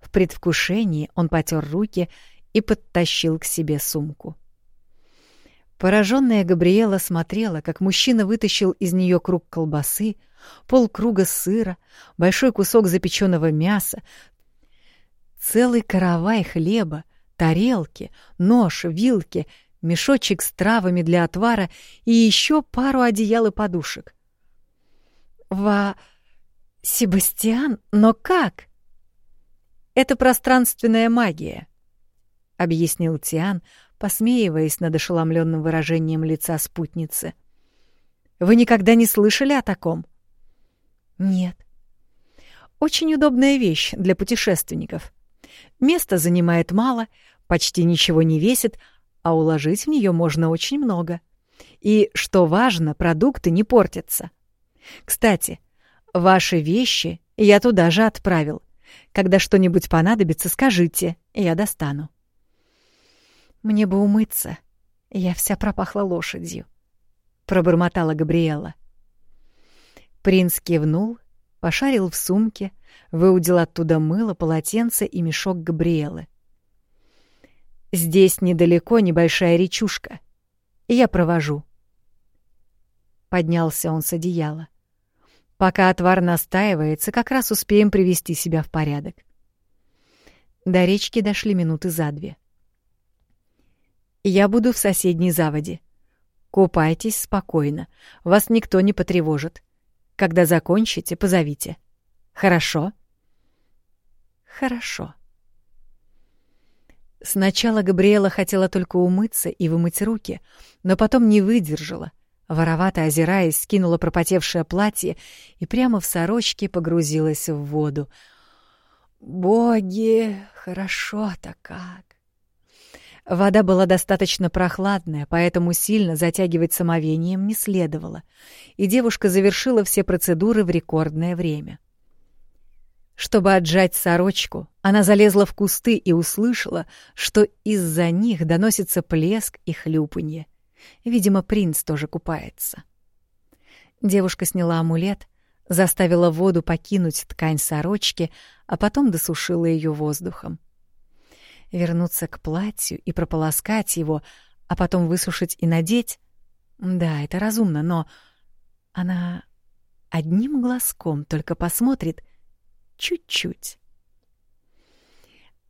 S1: в предвкушении он потер руки и подтащил к себе сумку. Пораженная Габриэла смотрела, как мужчина вытащил из нее круг колбасы, полкруга сыра, большой кусок запеченного мяса, целый каравай хлеба, тарелки, нож, вилки, мешочек с травами для отвара и еще пару одеял и подушек. «Ва... Себастьян, но как?» «Это пространственная магия», — объяснил Тиан, посмеиваясь над ошеломленным выражением лица спутницы. «Вы никогда не слышали о таком?» «Нет». «Очень удобная вещь для путешественников. Места занимает мало, почти ничего не весит, а уложить в нее можно очень много. И, что важно, продукты не портятся. Кстати, ваши вещи я туда же отправил. Когда что-нибудь понадобится, скажите, я достану. Мне бы умыться. Я вся пропахла лошадью. Пробормотала Габриэла. Принц кивнул, пошарил в сумке, выудил оттуда мыло, полотенце и мешок Габриэлы. «Здесь недалеко небольшая речушка. Я провожу». Поднялся он с одеяла. «Пока отвар настаивается, как раз успеем привести себя в порядок». До речки дошли минуты за две. Я буду в соседней заводе. Купайтесь спокойно, вас никто не потревожит. Когда закончите, позовите. Хорошо? Хорошо. Сначала Габриэла хотела только умыться и вымыть руки, но потом не выдержала. Воровато озираясь, скинула пропотевшее платье и прямо в сорочке погрузилась в воду. «Боги, хорошо-то как!» Вода была достаточно прохладная, поэтому сильно затягивать самовением не следовало, и девушка завершила все процедуры в рекордное время. Чтобы отжать сорочку, она залезла в кусты и услышала, что из-за них доносится плеск и хлюпанье. Видимо, принц тоже купается. Девушка сняла амулет, заставила воду покинуть ткань сорочки, а потом досушила ее воздухом вернуться к платью и прополоскать его, а потом высушить и надеть? Да, это разумно, но она одним глазком только посмотрит чуть-чуть.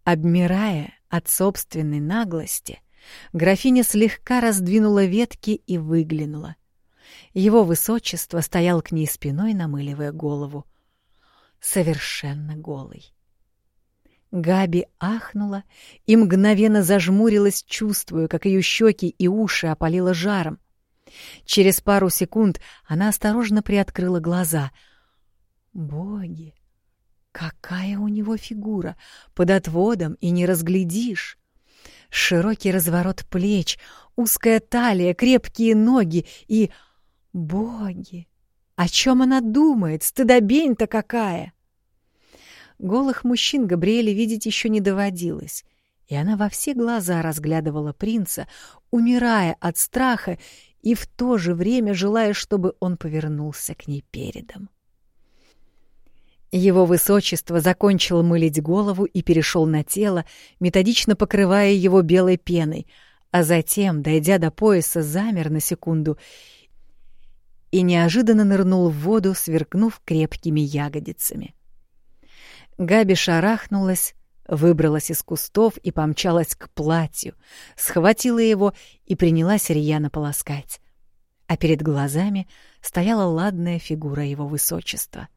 S1: Обмирая от собственной наглости, графиня слегка раздвинула ветки и выглянула. Его высочество стоял к ней спиной, намыливая голову. Совершенно голый. Габи ахнула и мгновенно зажмурилась, чувствуя, как ее щеки и уши опалило жаром. Через пару секунд она осторожно приоткрыла глаза. Боги! Какая у него фигура! Под отводом и не разглядишь! Широкий разворот плеч, узкая талия, крепкие ноги и... Боги! О чем она думает? Стыдобень-то какая! — Голых мужчин Габриэле видеть еще не доводилось, и она во все глаза разглядывала принца, умирая от страха и в то же время желая, чтобы он повернулся к ней передом. Его высочество закончил мылить голову и перешел на тело, методично покрывая его белой пеной, а затем, дойдя до пояса, замер на секунду и неожиданно нырнул в воду, сверкнув крепкими ягодицами. Габи шарахнулась, выбралась из кустов и помчалась к платью, схватила его и принялась рьяно полоскать. А перед глазами стояла ладная фигура его высочества.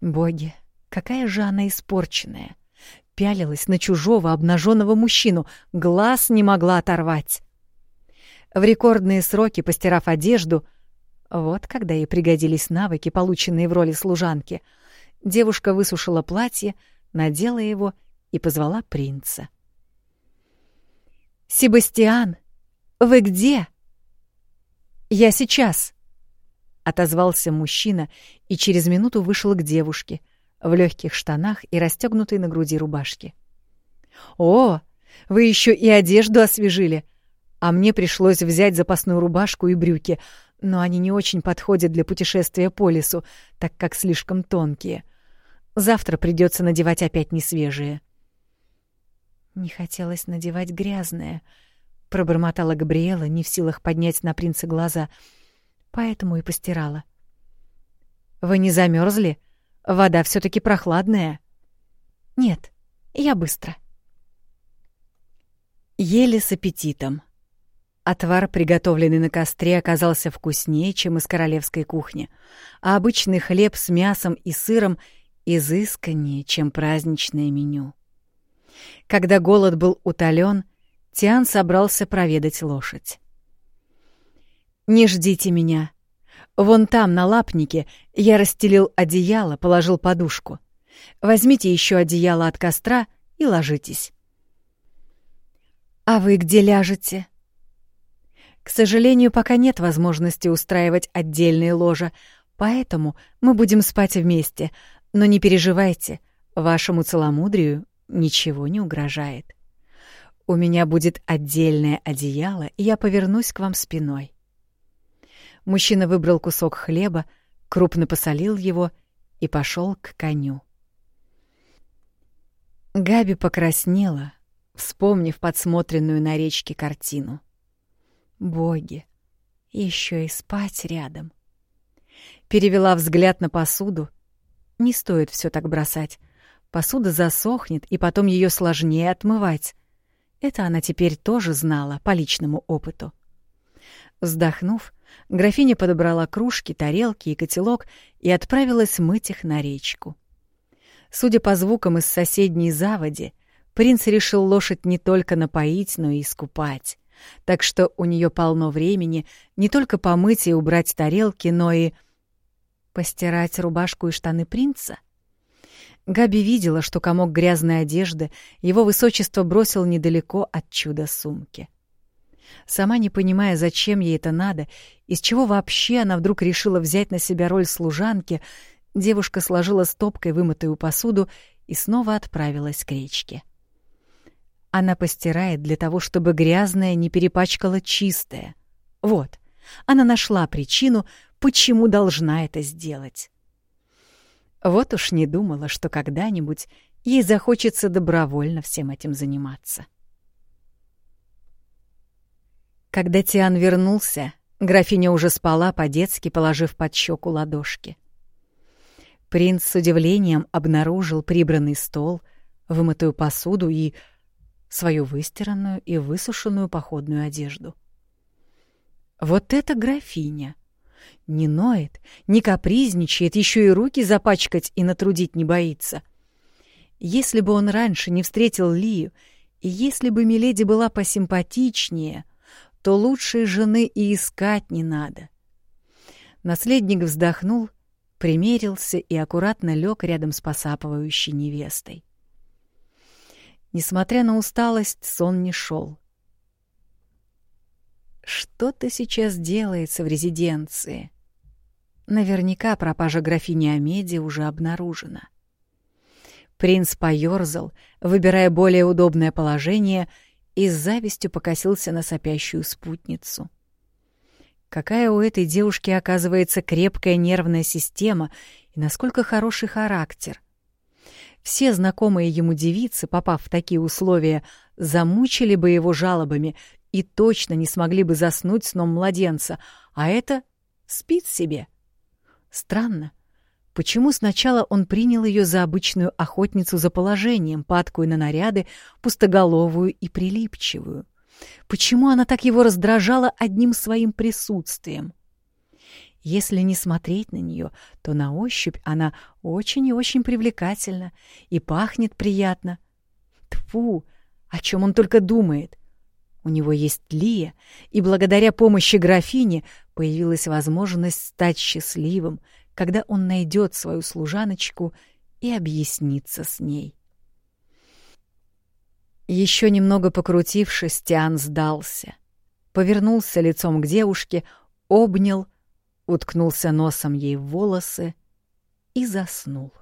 S1: Боги, какая же она испорченная! Пялилась на чужого обнаженного мужчину, глаз не могла оторвать. В рекордные сроки, постирав одежду, вот когда ей пригодились навыки, полученные в роли служанки — Девушка высушила платье, надела его и позвала принца. «Себастьян, вы где?» «Я сейчас», — отозвался мужчина и через минуту вышел к девушке в легких штанах и расстегнутой на груди рубашке. «О, вы еще и одежду освежили!» а мне пришлось взять запасную рубашку и брюки, но они не очень подходят для путешествия по лесу, так как слишком тонкие. Завтра придется надевать опять несвежие. Не хотелось надевать грязное, — пробормотала Габриэла, не в силах поднять на принца глаза. «Поэтому и постирала». «Вы не замерзли? Вода все таки прохладная». «Нет, я быстро». Ели с аппетитом. Отвар, приготовленный на костре, оказался вкуснее, чем из королевской кухни, а обычный хлеб с мясом и сыром изысканнее, чем праздничное меню. Когда голод был утолен, Тиан собрался проведать лошадь. «Не ждите меня. Вон там, на лапнике, я расстелил одеяло, положил подушку. Возьмите еще одеяло от костра и ложитесь». «А вы где ляжете?» К сожалению, пока нет возможности устраивать отдельные ложа, поэтому мы будем спать вместе. Но не переживайте, вашему целомудрию ничего не угрожает. У меня будет отдельное одеяло, и я повернусь к вам спиной. Мужчина выбрал кусок хлеба, крупно посолил его и пошел к коню. Габи покраснела, вспомнив подсмотренную на речке картину. Боги, еще и спать рядом. Перевела взгляд на посуду. Не стоит все так бросать. Посуда засохнет, и потом ее сложнее отмывать. Это она теперь тоже знала по личному опыту. Вздохнув, графиня подобрала кружки, тарелки и котелок и отправилась мыть их на речку. Судя по звукам из соседней заводи, принц решил лошадь не только напоить, но и искупать так что у нее полно времени не только помыть и убрать тарелки, но и постирать рубашку и штаны принца. Габи видела, что комок грязной одежды его высочество бросил недалеко от чудо-сумки. Сама не понимая, зачем ей это надо, из чего вообще она вдруг решила взять на себя роль служанки, девушка сложила стопкой вымытую посуду и снова отправилась к речке. Она постирает для того, чтобы грязное не перепачкало чистое. Вот, она нашла причину, почему должна это сделать. Вот уж не думала, что когда-нибудь ей захочется добровольно всем этим заниматься. Когда Тиан вернулся, графиня уже спала по-детски, положив под щеку ладошки. Принц с удивлением обнаружил прибранный стол, вымытую посуду и свою выстиранную и высушенную походную одежду. Вот эта графиня! Не ноет, не капризничает, еще и руки запачкать и натрудить не боится. Если бы он раньше не встретил Лию, и если бы Миледи была посимпатичнее, то лучшей жены и искать не надо. Наследник вздохнул, примерился и аккуратно лег рядом с посапывающей невестой. Несмотря на усталость, сон не шел. Что-то сейчас делается в резиденции. Наверняка пропажа графини Амеди уже обнаружена. Принц поёрзал, выбирая более удобное положение, и с завистью покосился на сопящую спутницу. Какая у этой девушки, оказывается, крепкая нервная система и насколько хороший характер. Все знакомые ему девицы, попав в такие условия, замучили бы его жалобами и точно не смогли бы заснуть сном младенца, а это спит себе. Странно. Почему сначала он принял ее за обычную охотницу за положением, падкую на наряды, пустоголовую и прилипчивую? Почему она так его раздражала одним своим присутствием? Если не смотреть на нее, то на ощупь она очень и очень привлекательна и пахнет приятно. Тфу, о чем он только думает. У него есть Лия, и благодаря помощи графини появилась возможность стать счастливым, когда он найдет свою служаночку и объяснится с ней. Еще немного покрутившись, Тиан сдался. Повернулся лицом к девушке, обнял — уткнулся носом ей в волосы и заснул.